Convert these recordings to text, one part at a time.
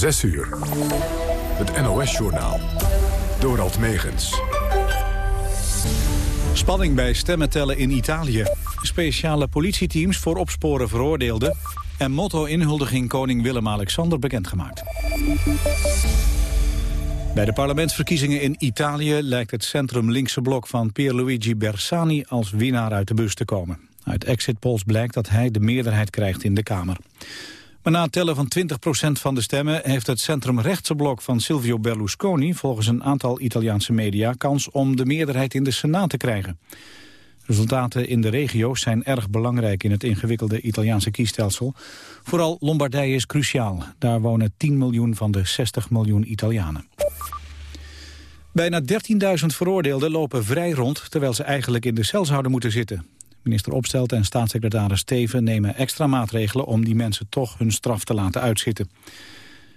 6 uur. Het NOS-journaal. Dorald Megens. Spanning bij stemmen tellen in Italië. Speciale politieteams voor opsporen veroordeelden. En motto-inhuldiging koning Willem-Alexander bekendgemaakt. Bij de parlementsverkiezingen in Italië lijkt het centrum-linkse blok van Pierluigi Bersani als winnaar uit de bus te komen. Uit exit polls blijkt dat hij de meerderheid krijgt in de Kamer. Maar na het tellen van 20% van de stemmen... heeft het centrumrechtse blok van Silvio Berlusconi... volgens een aantal Italiaanse media... kans om de meerderheid in de Senaat te krijgen. Resultaten in de regio's zijn erg belangrijk... in het ingewikkelde Italiaanse kiesstelsel. Vooral Lombardije is cruciaal. Daar wonen 10 miljoen van de 60 miljoen Italianen. Bijna 13.000 veroordeelden lopen vrij rond... terwijl ze eigenlijk in de cel zouden moeten zitten. Minister Opstelten en staatssecretaris Steven nemen extra maatregelen om die mensen toch hun straf te laten uitzitten.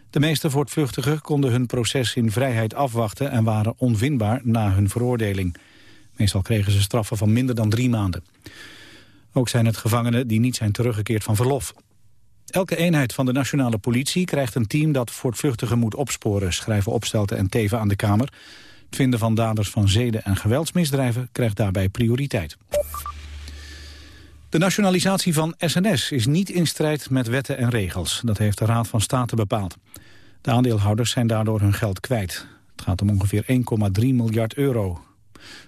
De meeste voortvluchtigen konden hun proces in vrijheid afwachten en waren onvindbaar na hun veroordeling. Meestal kregen ze straffen van minder dan drie maanden. Ook zijn het gevangenen die niet zijn teruggekeerd van verlof. Elke eenheid van de nationale politie krijgt een team dat voortvluchtigen moet opsporen, schrijven Opstelten en Teven aan de Kamer. Het vinden van daders van zeden- en geweldsmisdrijven krijgt daarbij prioriteit. De nationalisatie van SNS is niet in strijd met wetten en regels. Dat heeft de Raad van State bepaald. De aandeelhouders zijn daardoor hun geld kwijt. Het gaat om ongeveer 1,3 miljard euro.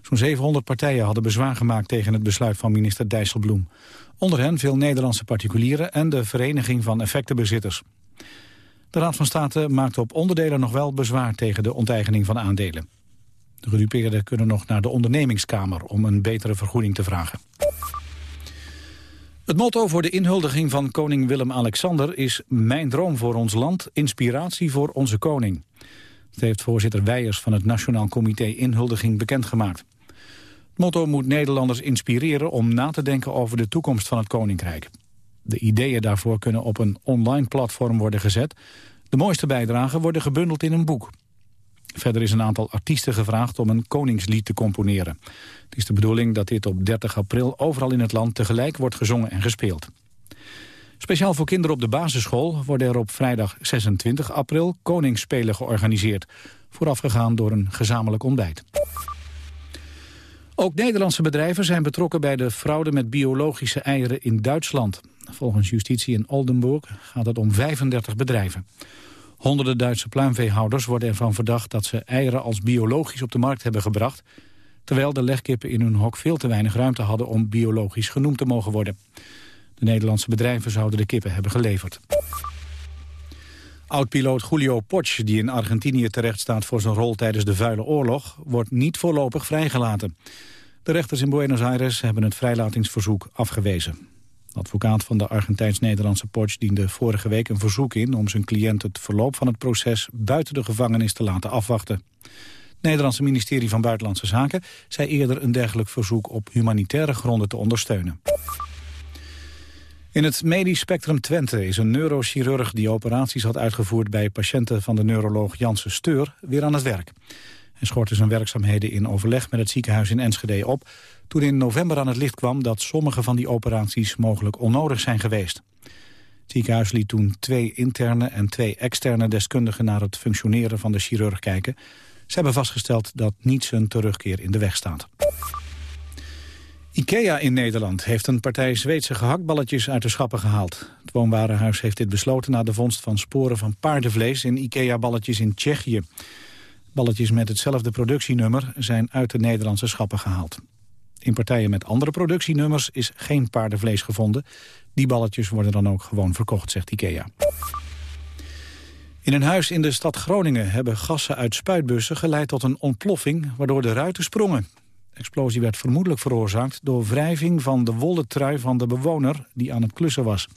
Zo'n 700 partijen hadden bezwaar gemaakt tegen het besluit van minister Dijsselbloem. Onder hen veel Nederlandse particulieren en de Vereniging van Effectenbezitters. De Raad van State maakte op onderdelen nog wel bezwaar tegen de onteigening van aandelen. De gedupeerden kunnen nog naar de ondernemingskamer om een betere vergoeding te vragen. Het motto voor de inhuldiging van koning Willem-Alexander is... Mijn droom voor ons land, inspiratie voor onze koning. Dat heeft voorzitter Weijers van het Nationaal Comité Inhuldiging bekendgemaakt. Het motto moet Nederlanders inspireren om na te denken over de toekomst van het koninkrijk. De ideeën daarvoor kunnen op een online platform worden gezet. De mooiste bijdragen worden gebundeld in een boek. Verder is een aantal artiesten gevraagd om een koningslied te componeren. Het is de bedoeling dat dit op 30 april overal in het land tegelijk wordt gezongen en gespeeld. Speciaal voor kinderen op de basisschool worden er op vrijdag 26 april koningsspelen georganiseerd. Voorafgegaan door een gezamenlijk ontbijt. Ook Nederlandse bedrijven zijn betrokken bij de fraude met biologische eieren in Duitsland. Volgens justitie in Oldenburg gaat het om 35 bedrijven. Honderden Duitse pluimveehouders worden ervan verdacht dat ze eieren als biologisch op de markt hebben gebracht, terwijl de legkippen in hun hok veel te weinig ruimte hadden om biologisch genoemd te mogen worden. De Nederlandse bedrijven zouden de kippen hebben geleverd. Oud-piloot Julio Potsch, die in Argentinië terecht staat voor zijn rol tijdens de vuile oorlog, wordt niet voorlopig vrijgelaten. De rechters in Buenos Aires hebben het vrijlatingsverzoek afgewezen. Advocaat van de Argentijns-Nederlandse Potsch diende vorige week een verzoek in... om zijn cliënt het verloop van het proces buiten de gevangenis te laten afwachten. Het Nederlandse ministerie van Buitenlandse Zaken zei eerder een dergelijk verzoek op humanitaire gronden te ondersteunen. In het medisch spectrum Twente is een neurochirurg die operaties had uitgevoerd bij patiënten van de neuroloog Janssen Steur weer aan het werk. Hij schortte zijn werkzaamheden in overleg met het ziekenhuis in Enschede op... toen in november aan het licht kwam dat sommige van die operaties mogelijk onnodig zijn geweest. Het ziekenhuis liet toen twee interne en twee externe deskundigen... naar het functioneren van de chirurg kijken. Ze hebben vastgesteld dat niets een terugkeer in de weg staat. IKEA in Nederland heeft een partij Zweedse gehaktballetjes uit de schappen gehaald. Het woonwarenhuis heeft dit besloten na de vondst van sporen van paardenvlees in IKEA-balletjes in Tsjechië. Balletjes met hetzelfde productienummer zijn uit de Nederlandse schappen gehaald. In partijen met andere productienummers is geen paardenvlees gevonden. Die balletjes worden dan ook gewoon verkocht, zegt IKEA. In een huis in de stad Groningen hebben gassen uit spuitbussen geleid tot een ontploffing, waardoor de ruiten sprongen. De explosie werd vermoedelijk veroorzaakt door wrijving van de wollen trui van de bewoner die aan het klussen was.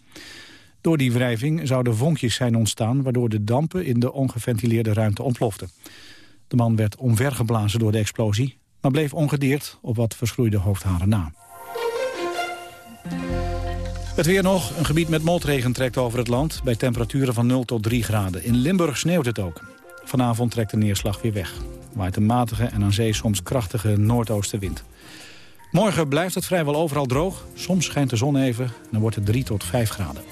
Door die wrijving zouden vonkjes zijn ontstaan, waardoor de dampen in de ongeventileerde ruimte ontploften. De man werd omvergeblazen door de explosie, maar bleef ongedeerd op wat verschroeide hoofdharen na. Het weer nog. Een gebied met motregen trekt over het land... bij temperaturen van 0 tot 3 graden. In Limburg sneeuwt het ook. Vanavond trekt de neerslag weer weg. Waait een matige en aan zee soms krachtige noordoostenwind. Morgen blijft het vrijwel overal droog. Soms schijnt de zon even en dan wordt het 3 tot 5 graden.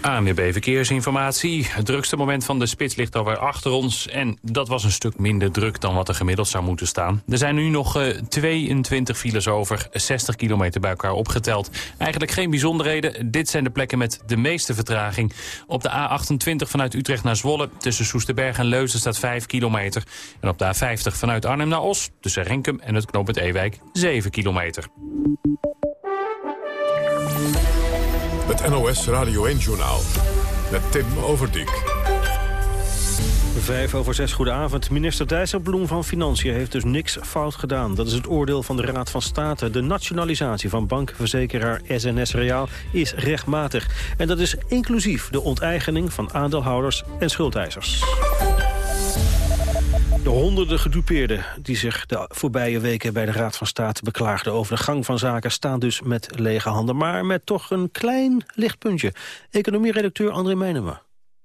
ANWB Verkeersinformatie. Het drukste moment van de spits ligt alweer achter ons. En dat was een stuk minder druk dan wat er gemiddeld zou moeten staan. Er zijn nu nog uh, 22 files over, 60 kilometer bij elkaar opgeteld. Eigenlijk geen bijzonderheden. Dit zijn de plekken met de meeste vertraging. Op de A28 vanuit Utrecht naar Zwolle... tussen Soesterberg en Leuzen staat 5 kilometer. En op de A50 vanuit Arnhem naar Os... tussen Renkum en het knooppunt Ewijk 7 kilometer. Het NOS Radio 1-journaal met Tim Overdijk. Vijf over zes, goedenavond. Minister Dijsselbloem van Financiën heeft dus niks fout gedaan. Dat is het oordeel van de Raad van State. De nationalisatie van bankverzekeraar SNS Reaal is rechtmatig. En dat is inclusief de onteigening van aandeelhouders en schuldeisers. De honderden gedupeerden die zich de voorbije weken bij de Raad van State beklaagden over de gang van zaken staan dus met lege handen. Maar met toch een klein lichtpuntje. Economieredacteur André Meijnema.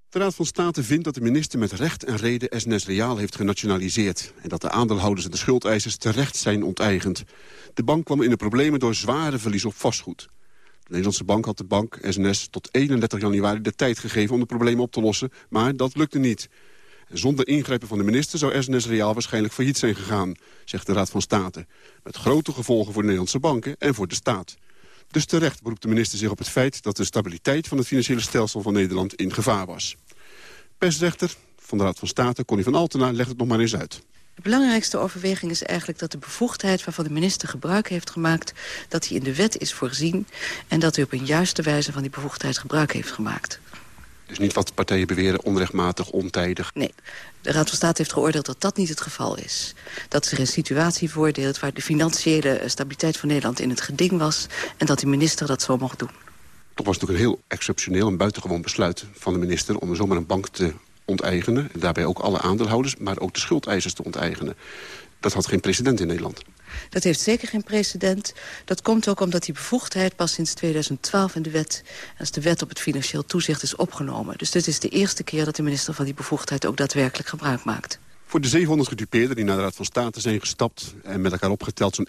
De Raad van State vindt dat de minister met recht en reden SNS Reaal heeft genationaliseerd. En dat de aandeelhouders en de schuldeisers terecht zijn onteigend. De bank kwam in de problemen door zware verlies op vastgoed. De Nederlandse bank had de bank SNS tot 31 januari de tijd gegeven om de problemen op te lossen. Maar dat lukte niet. Zonder ingrijpen van de minister zou SNS Reaal waarschijnlijk failliet zijn gegaan, zegt de Raad van State. Met grote gevolgen voor de Nederlandse banken en voor de staat. Dus terecht beroept de minister zich op het feit dat de stabiliteit van het financiële stelsel van Nederland in gevaar was. Persrechter van de Raad van State, Connie van Altena, legt het nog maar eens uit. De belangrijkste overweging is eigenlijk dat de bevoegdheid waarvan de minister gebruik heeft gemaakt... dat die in de wet is voorzien en dat hij op een juiste wijze van die bevoegdheid gebruik heeft gemaakt. Dus niet wat partijen beweren onrechtmatig, ontijdig. Nee, de Raad van State heeft geoordeeld dat dat niet het geval is. Dat zich een situatie voordeelt waar de financiële stabiliteit van Nederland in het geding was... en dat de minister dat zo mocht doen. Toch was het natuurlijk een heel exceptioneel en buitengewoon besluit van de minister... om zomaar een bank te onteigenen. En daarbij ook alle aandeelhouders, maar ook de schuldeisers te onteigenen. Dat had geen precedent in Nederland. Dat heeft zeker geen precedent. Dat komt ook omdat die bevoegdheid pas sinds 2012 in de wet... als de wet op het financieel toezicht is opgenomen. Dus dit is de eerste keer dat de minister van die bevoegdheid... ook daadwerkelijk gebruik maakt. Voor de 700 gedupeerden die naar de Raad van State zijn gestapt... en met elkaar opgeteld zo'n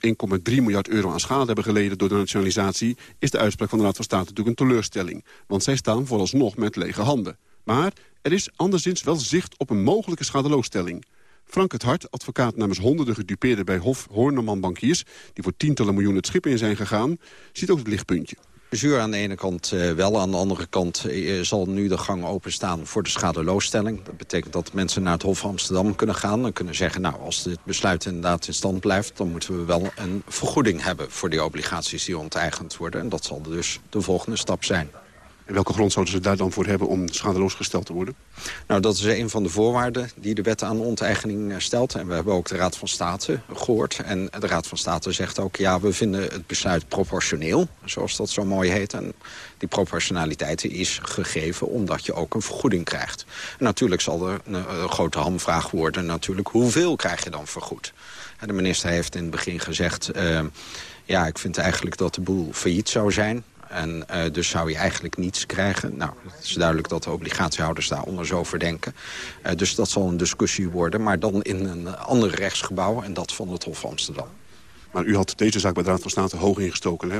1,3 miljard euro aan schade hebben geleden... door de nationalisatie, is de uitspraak van de Raad van State natuurlijk een teleurstelling. Want zij staan vooralsnog met lege handen. Maar er is anderszins wel zicht op een mogelijke schadeloosstelling. Frank het Hart, advocaat namens honderden gedupeerden bij Hof Horneman Bankiers... die voor tientallen miljoenen het schip in zijn gegaan, ziet ook het lichtpuntje. Zuur aan de ene kant uh, wel, aan de andere kant uh, zal nu de gang openstaan voor de schadeloosstelling. Dat betekent dat mensen naar het Hof Amsterdam kunnen gaan en kunnen zeggen... nou, als dit besluit inderdaad in stand blijft... dan moeten we wel een vergoeding hebben voor die obligaties die onteigend worden. En dat zal dus de volgende stap zijn. En welke grond zouden ze daar dan voor hebben om schadeloos gesteld te worden? Nou, dat is een van de voorwaarden die de wet aan onteigening eh, stelt. En we hebben ook de Raad van State gehoord. En de Raad van State zegt ook, ja, we vinden het besluit proportioneel. Zoals dat zo mooi heet. En die proportionaliteit is gegeven omdat je ook een vergoeding krijgt. Natuurlijk zal er een, een grote hamvraag worden natuurlijk, hoeveel krijg je dan vergoed? De minister heeft in het begin gezegd... Uh, ja, ik vind eigenlijk dat de boel failliet zou zijn. En uh, dus zou je eigenlijk niets krijgen. Nou, het is duidelijk dat de obligatiehouders daar onder zo verdenken. Uh, dus dat zal een discussie worden, maar dan in een ander rechtsgebouw... en dat van het Hof Amsterdam. Maar u had deze zaak bij de Raad van State hoog ingestoken, hè?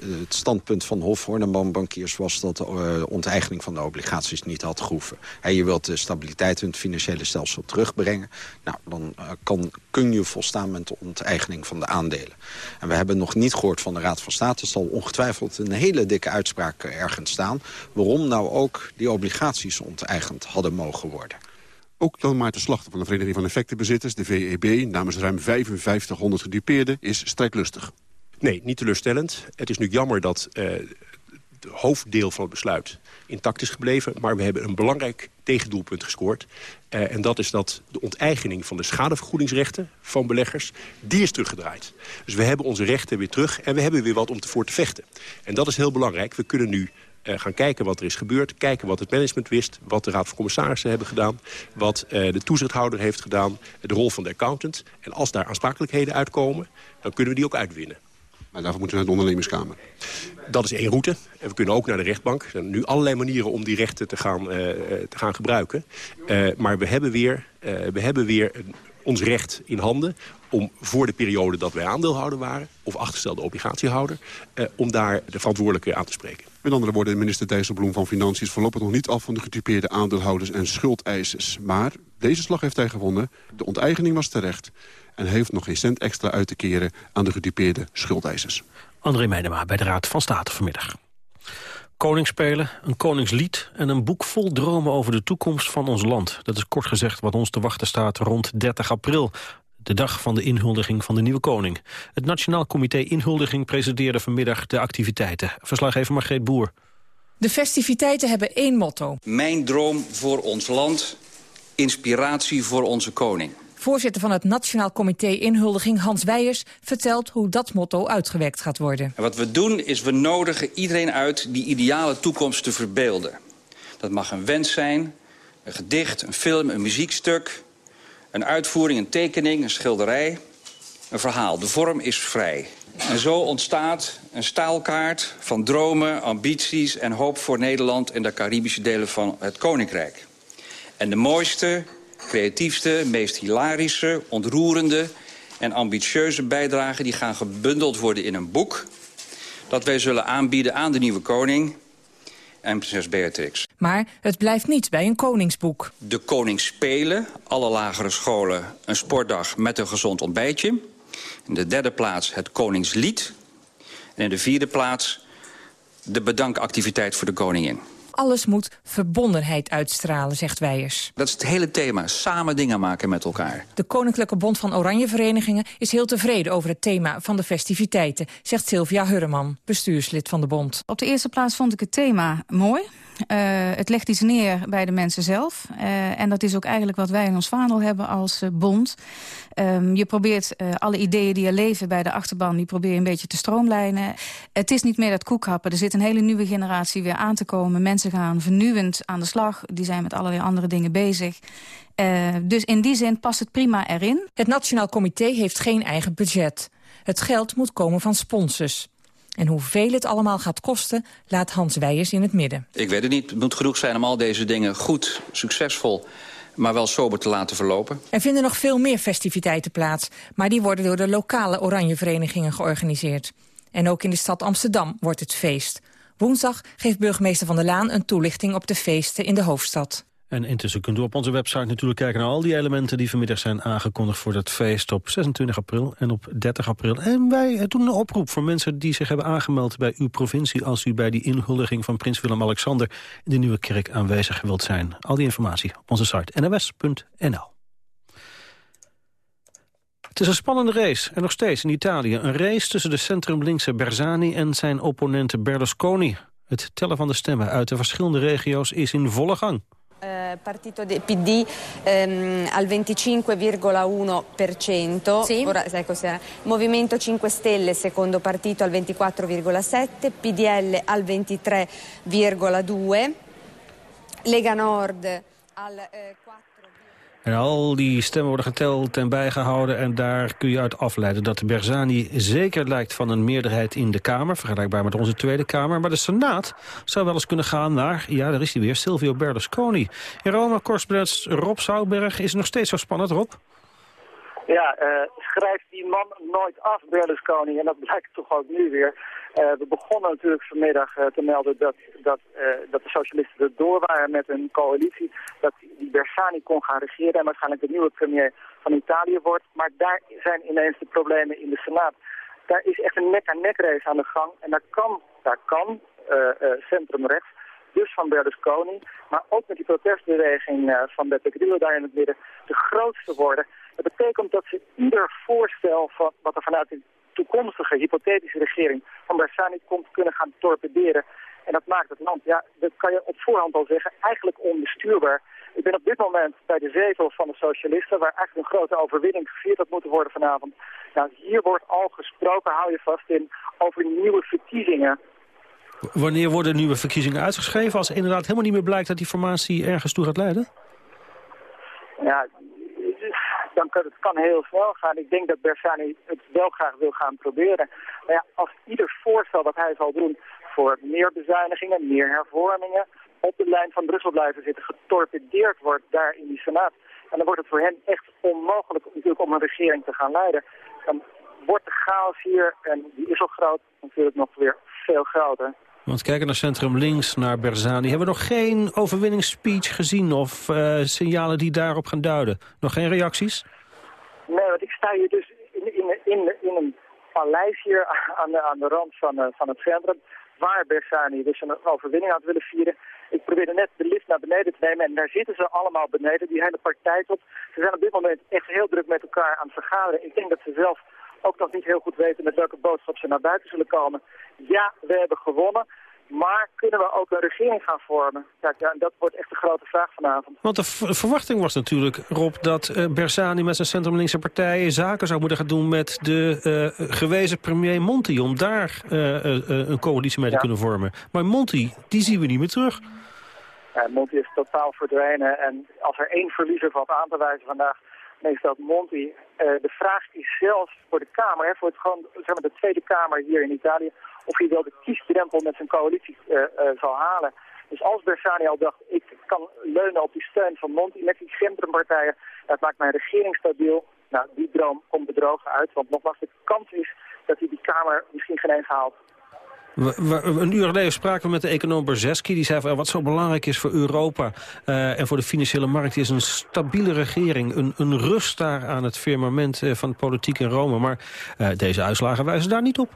Het standpunt van Hof Horneman-bankiers was dat de uh, onteigening van de obligaties niet had gehoeven. Je wilt de stabiliteit in het financiële stelsel terugbrengen. Nou, dan uh, kan, kun je volstaan met de onteigening van de aandelen. En we hebben nog niet gehoord van de Raad van State. Er zal ongetwijfeld een hele dikke uitspraak ergens staan... waarom nou ook die obligaties onteigend hadden mogen worden. Ook Jan Maarten Slachter van de Vereniging van Effectenbezitters, de VEB... namens ruim 5500 gedupeerden, is strijdlustig. Nee, niet teleurstellend. Het is nu jammer dat uh, het hoofddeel van het besluit intact is gebleven. Maar we hebben een belangrijk tegendoelpunt gescoord. Uh, en dat is dat de onteigening van de schadevergoedingsrechten van beleggers... die is teruggedraaid. Dus we hebben onze rechten weer terug en we hebben weer wat om voor te vechten. En dat is heel belangrijk. We kunnen nu uh, gaan kijken wat er is gebeurd. Kijken wat het management wist. Wat de Raad van Commissarissen hebben gedaan. Wat de toezichthouder heeft gedaan. De rol van de accountant. En als daar aansprakelijkheden uitkomen, dan kunnen we die ook uitwinnen. Maar daarvoor moeten we naar de ondernemerskamer. Dat is één route. En we kunnen ook naar de rechtbank. Er zijn nu allerlei manieren om die rechten te gaan, uh, te gaan gebruiken. Uh, maar we hebben weer, we hebben weer ons recht in handen om voor de periode dat wij aandeelhouder waren... of achterstelde obligatiehouder, eh, om daar de verantwoordelijke aan te spreken. Met andere woorden, minister Dijsselbloem van Financiën... is voorlopig nog niet af van de getypeerde aandeelhouders en schuldeisers. Maar deze slag heeft hij gewonnen. De onteigening was terecht. En heeft nog geen cent extra uit te keren aan de getypeerde schuldeisers. André Meijnema bij de Raad van State vanmiddag. Koningsspelen, een koningslied en een boek vol dromen over de toekomst van ons land. Dat is kort gezegd wat ons te wachten staat rond 30 april de dag van de inhuldiging van de nieuwe koning. Het Nationaal Comité Inhuldiging presenteerde vanmiddag de activiteiten. Verslaggever Margreet Boer. De festiviteiten hebben één motto. Mijn droom voor ons land, inspiratie voor onze koning. Voorzitter van het Nationaal Comité Inhuldiging Hans Weijers vertelt hoe dat motto uitgewerkt gaat worden. En wat we doen is we nodigen iedereen uit die ideale toekomst te verbeelden. Dat mag een wens zijn, een gedicht, een film, een muziekstuk, een uitvoering, een tekening, een schilderij, een verhaal. De vorm is vrij. En zo ontstaat een staalkaart van dromen, ambities en hoop voor Nederland... en de Caribische delen van het Koninkrijk. En de mooiste, creatiefste, meest hilarische, ontroerende en ambitieuze bijdragen... die gaan gebundeld worden in een boek... dat wij zullen aanbieden aan de nieuwe koning en prinses Beatrix. Maar het blijft niet bij een koningsboek. De koning spelen, alle lagere scholen, een sportdag met een gezond ontbijtje. In de derde plaats het koningslied. En in de vierde plaats de bedankactiviteit voor de koningin. Alles moet verbondenheid uitstralen, zegt Weijers. Dat is het hele thema, samen dingen maken met elkaar. De Koninklijke Bond van Oranje Verenigingen is heel tevreden over het thema van de festiviteiten, zegt Sylvia Hurreman, bestuurslid van de bond. Op de eerste plaats vond ik het thema mooi. Uh, het legt iets neer bij de mensen zelf. Uh, en dat is ook eigenlijk wat wij in ons vaandel hebben als uh, bond. Um, je probeert alle ideeën die er leven bij de achterban... die probeer je een beetje te stroomlijnen. Het is niet meer dat koekhappen. Er zit een hele nieuwe generatie weer aan te komen. Mensen gaan vernieuwend aan de slag. Die zijn met allerlei andere dingen bezig. dus in die zin past het prima erin. Het Nationaal Comité heeft geen eigen budget. Het geld moet komen van sponsors. En hoeveel het allemaal gaat kosten, laat Hans Weijers in het midden. Ik weet het niet. Het moet genoeg zijn om al deze dingen goed, succesvol maar wel sober te laten verlopen. Er vinden nog veel meer festiviteiten plaats... maar die worden door de lokale Oranjeverenigingen georganiseerd. En ook in de stad Amsterdam wordt het feest. Woensdag geeft burgemeester Van der Laan een toelichting op de feesten in de hoofdstad. En intussen kunt u op onze website natuurlijk kijken naar al die elementen... die vanmiddag zijn aangekondigd voor dat feest op 26 april en op 30 april. En wij doen een oproep voor mensen die zich hebben aangemeld bij uw provincie... als u bij die inhuldiging van prins Willem-Alexander... in de Nieuwe Kerk aanwezig wilt zijn. Al die informatie op onze site nws.nl. Het is een spannende race, en nog steeds in Italië. Een race tussen de centrumlinkse Bersani en zijn opponent Berlusconi. Het tellen van de stemmen uit de verschillende regio's is in volle gang. Eh, partito PD ehm, al 25,1%, sì. cos'era. Movimento 5 Stelle, secondo partito al 24,7%, PDL al 23,2%, Lega Nord al eh, 4%. En al die stemmen worden geteld en bijgehouden... en daar kun je uit afleiden dat de Berzani zeker lijkt van een meerderheid in de Kamer... vergelijkbaar met onze Tweede Kamer. Maar de Senaat zou wel eens kunnen gaan naar, ja, daar is hij weer, Silvio Berlusconi. In Rome, correspondent Rob Zouwberg, is nog steeds zo spannend, Rob? Ja, uh, schrijft die man nooit af, Berlusconi, en dat blijkt toch ook nu weer... Uh, we begonnen natuurlijk vanmiddag uh, te melden dat, dat, uh, dat de socialisten er door waren met een coalitie. Dat die Bersani kon gaan regeren en waarschijnlijk de nieuwe premier van Italië wordt. Maar daar zijn ineens de problemen in de Senaat. Daar is echt een nek-aan-nek race aan de gang. En daar kan, daar kan centrumrechts, dus van Berlusconi, maar ook met die protestbeweging van Beppe Grillo daar in het midden, de grootste worden. Dat betekent dat ze ieder voorstel van, wat er vanuit de toekomstige hypothetische regering van Bersani komt kunnen gaan torpederen. En dat maakt het land, ja, dat kan je op voorhand al zeggen, eigenlijk onbestuurbaar. Ik ben op dit moment bij de zetel van de socialisten, waar eigenlijk een grote overwinning gevierd had moeten worden vanavond. Nou, hier wordt al gesproken, hou je vast in, over nieuwe verkiezingen. Wanneer worden nieuwe verkiezingen uitgeschreven als inderdaad helemaal niet meer blijkt dat die formatie ergens toe gaat leiden? Ja, dan kan het kan heel snel gaan. Ik denk dat Bersani het wel graag wil gaan proberen. Maar ja, als ieder voorstel dat hij zal doen voor meer bezuinigingen, meer hervormingen, op de lijn van Brussel blijven zitten, getorpedeerd wordt daar in die Senaat, En dan wordt het voor hen echt onmogelijk natuurlijk om een regering te gaan leiden. Dan wordt de chaos hier, en die is al groot, natuurlijk nog weer veel groter. Want kijken naar Centrum Links, naar Berzani... hebben we nog geen overwinningsspeech gezien of uh, signalen die daarop gaan duiden? Nog geen reacties? Nee, want ik sta hier dus in, in, in, in een paleis hier aan de, aan de rand van, uh, van het centrum... waar Bersani dus een overwinning had willen vieren. Ik probeerde net de lift naar beneden te nemen en daar zitten ze allemaal beneden, die hele partij op. Ze zijn op dit moment echt heel druk met elkaar aan het vergaderen. Ik denk dat ze zelf ook nog niet heel goed weten met welke boodschap ze naar buiten zullen komen. Ja, we hebben gewonnen. Maar kunnen we ook een regering gaan vormen? Ja, ja, dat wordt echt de grote vraag vanavond. Want de verwachting was natuurlijk, Rob, dat uh, Bersani met zijn centrumlinkse partijen zaken zou moeten gaan doen met de uh, gewezen premier Monti. Om daar uh, een coalitie mee te kunnen vormen. Maar Monti, die zien we niet meer terug. Monti is totaal verdwenen. En als er één verliezer valt aan te wijzen vandaag, dat Monti. de vraag is zelfs voor de Kamer, hè, voor het gewoon, zeg maar, de Tweede Kamer hier in Italië of hij wel de kiesdrempel met zijn coalitie uh, uh, zal halen. Dus als Bersani al dacht, ik kan leunen op die steun van Monti met die centrumpartijen, dat maakt mijn regering stabiel. Nou, die droom komt bedrogen uit, want nogmaals, de kans is dat hij die Kamer misschien geen eens haalt. Een uur geleden spraken we met de econoom Brzeski. Die zei wat zo belangrijk is voor Europa uh, en voor de financiële markt... is een stabiele regering, een, een rust daar aan het firmament uh, van politiek in Rome. Maar uh, deze uitslagen wijzen daar niet op.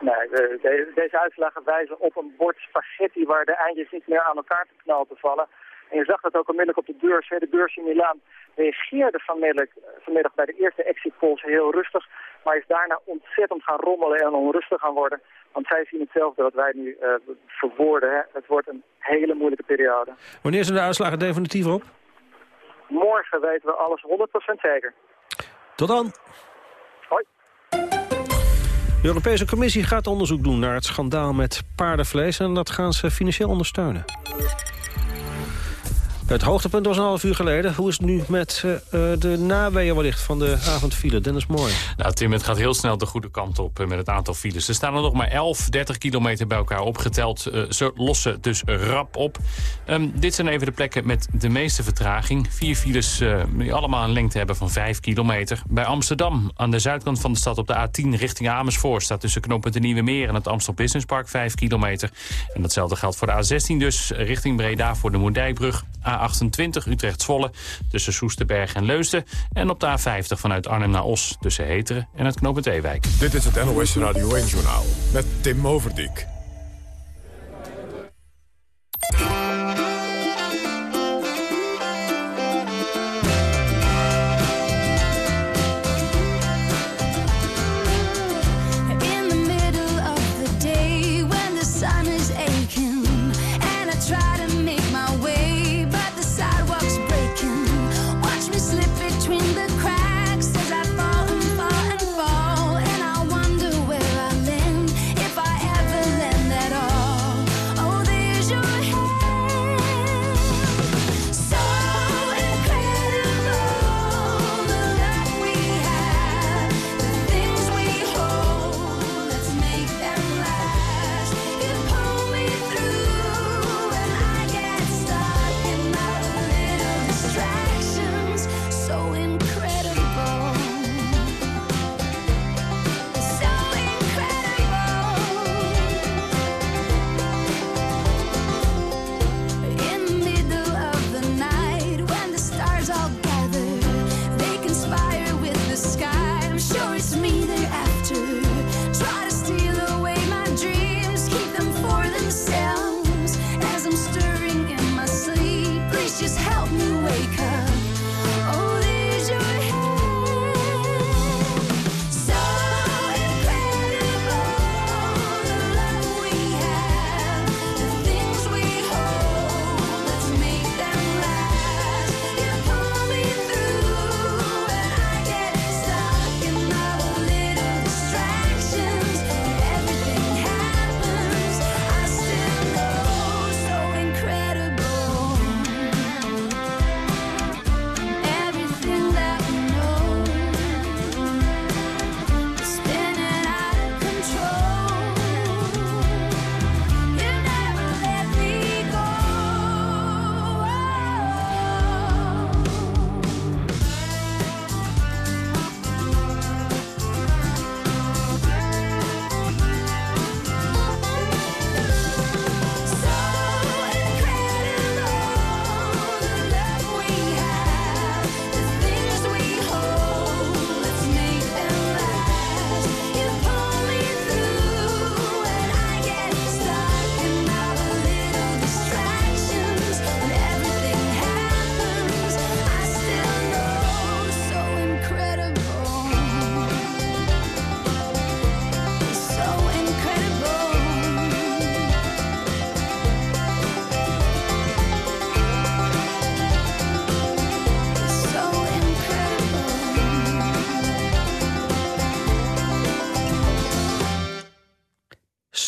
Nee, de, deze uitslagen wijzen op een bord spaghetti waar de eindjes niet meer aan elkaar te knallen vallen. En je zag dat ook onmiddellijk op de beurs. De beurs in Milaan reageerde vanmiddag, vanmiddag bij de eerste exit polls heel rustig. Maar is daarna ontzettend gaan rommelen en onrustig gaan worden. Want zij zien hetzelfde wat wij nu uh, verwoorden. Hè. Het wordt een hele moeilijke periode. Wanneer zijn de uitslagen definitief op? Morgen weten we alles 100% zeker. Tot dan. Hoi. De Europese Commissie gaat onderzoek doen naar het schandaal met paardenvlees... en dat gaan ze financieel ondersteunen. Het hoogtepunt was een half uur geleden. Hoe is het nu met uh, de naweeën van de avondfile? Dennis Mooi. Nou, Tim, het gaat heel snel de goede kant op uh, met het aantal files. Er staan er nog maar 11, 30 kilometer bij elkaar opgeteld. Ze lossen dus rap op. Um, dit zijn even de plekken met de meeste vertraging. Vier files die allemaal een lengte hebben van 5 kilometer. Bij Amsterdam, aan de zuidkant van de stad op de A10 richting Amersfoort... staat tussen knooppunt de Nieuwe Meer en het Amstel Business Park 5 kilometer. En datzelfde geldt voor de A16 dus, richting Breda voor de Moerdijkbrug... A28 Utrecht-Zwolle tussen Soesterberg en Leusden. En op de A50 vanuit Arnhem naar Os tussen Heteren en het knooppunt Ewijk. Dit is het NOS Radio 1-journaal met Tim Overdijk.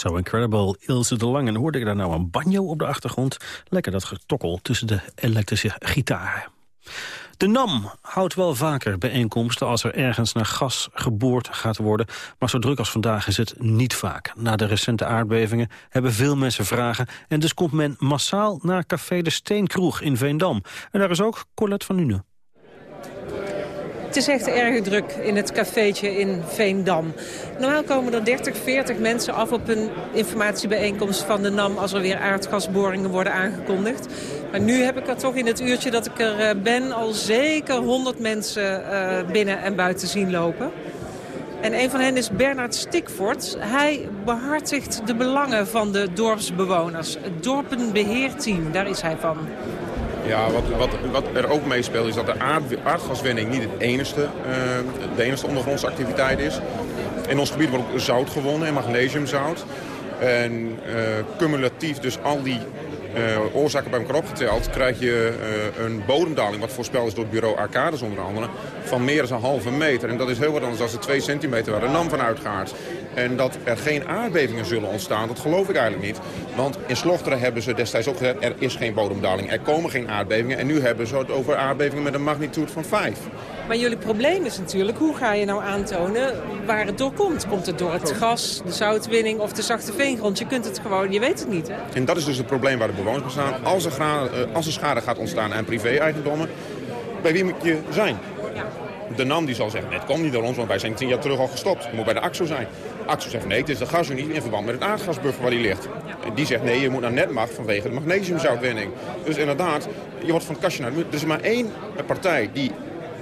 So Incredible, Ilse de Lang. En hoorde ik daar nou een banjo op de achtergrond? Lekker dat getokkel tussen de elektrische gitaren. De NAM houdt wel vaker bijeenkomsten als er ergens naar gas geboord gaat worden. Maar zo druk als vandaag is het niet vaak. Na de recente aardbevingen hebben veel mensen vragen. En dus komt men massaal naar Café de Steenkroeg in Veendam. En daar is ook Colette van Nuenen. Het is echt erg druk in het cafeetje in Veendam. Normaal komen er 30, 40 mensen af op een informatiebijeenkomst van de NAM... als er weer aardgasboringen worden aangekondigd. Maar nu heb ik er toch in het uurtje dat ik er eh, ben... al zeker 100 mensen uh, binnen en buiten zien lopen. En een van hen is Bernard Stikvoort. Hij behartigt de belangen van de dorpsbewoners. Het dorpenbeheerteam, daar is hij van. Ja, wat, wat, wat er ook meespeelt is dat de aard, aardgaswinning niet het enige, uh, de enige ondergrondse activiteit is. In ons gebied wordt ook zout gewonnen en magnesiumzout. En uh, cumulatief dus al die uh, oorzaken bij elkaar opgeteld... krijg je een bodemdaling, wat voorspeld is door het bureau Arcades onder andere... van meer dan een halve meter. En dat is heel wat anders dan de twee centimeter waar de NAM van uitgaat. En dat er geen aardbevingen zullen ontstaan, dat geloof ik eigenlijk niet. Want in Slochteren hebben ze destijds ook gezegd... er is geen bodemdaling, er komen geen aardbevingen. En nu hebben ze het over aardbevingen met een magnitude van 5. Maar jullie probleem is natuurlijk, hoe ga je nou aantonen waar het door komt? Komt het door het gas, de zoutwinning of de zachte veengrond? Je kunt het gewoon, je weet het niet, hè? En dat is dus het probleem waar de bewoners bestaan. Als er, als er schade gaat ontstaan aan privé-eigendommen, bij wie moet je zijn? De NAM die zal zeggen, het komt niet door ons, want wij zijn tien jaar terug al gestopt. Het moet bij de AXO zijn. AXO zegt nee, het is de gasunie in verband met het aardgasbuffer waar die ligt. En die zegt nee, je moet naar netmacht vanwege de magnesiumzoutwinning. Dus inderdaad, je wordt van het kastje naar Er is maar één partij die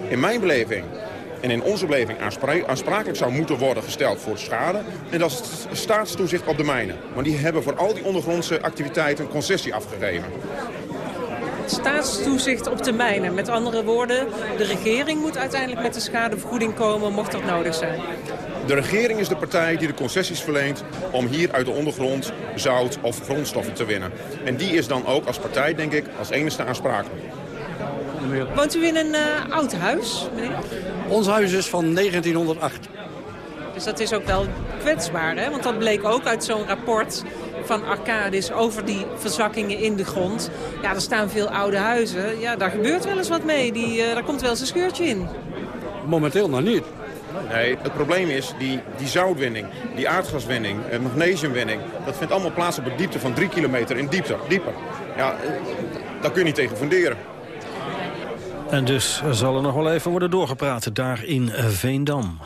in mijn beleving en in onze beleving aansprakelijk zou moeten worden gesteld voor schade. En dat is het staatstoezicht op de mijnen. Want die hebben voor al die ondergrondse activiteiten een concessie afgegeven. Staatstoezicht op de mijnen. Met andere woorden, de regering moet uiteindelijk met de schadevergoeding komen mocht dat nodig zijn. De regering is de partij die de concessies verleent om hier uit de ondergrond zout of grondstoffen te winnen. En die is dan ook als partij, denk ik, als enige aansprakelijk. Woont u in een uh, oud huis, meneer? Ons huis is van 1908. Dus dat is ook wel kwetsbaar, hè? Want dat bleek ook uit zo'n rapport van Arcadis over die verzakkingen in de grond. Ja, er staan veel oude huizen. Ja, daar gebeurt wel eens wat mee. Die, uh, daar komt wel eens een scheurtje in. Momenteel nog niet. Nee, het probleem is die, die zoutwinning, die aardgaswinning, eh, magnesiumwinning... dat vindt allemaal plaats op een diepte van drie kilometer in diepte, dieper. Ja, daar kun je niet tegen funderen. En dus zal er nog wel even worden doorgepraat daar in Veendam.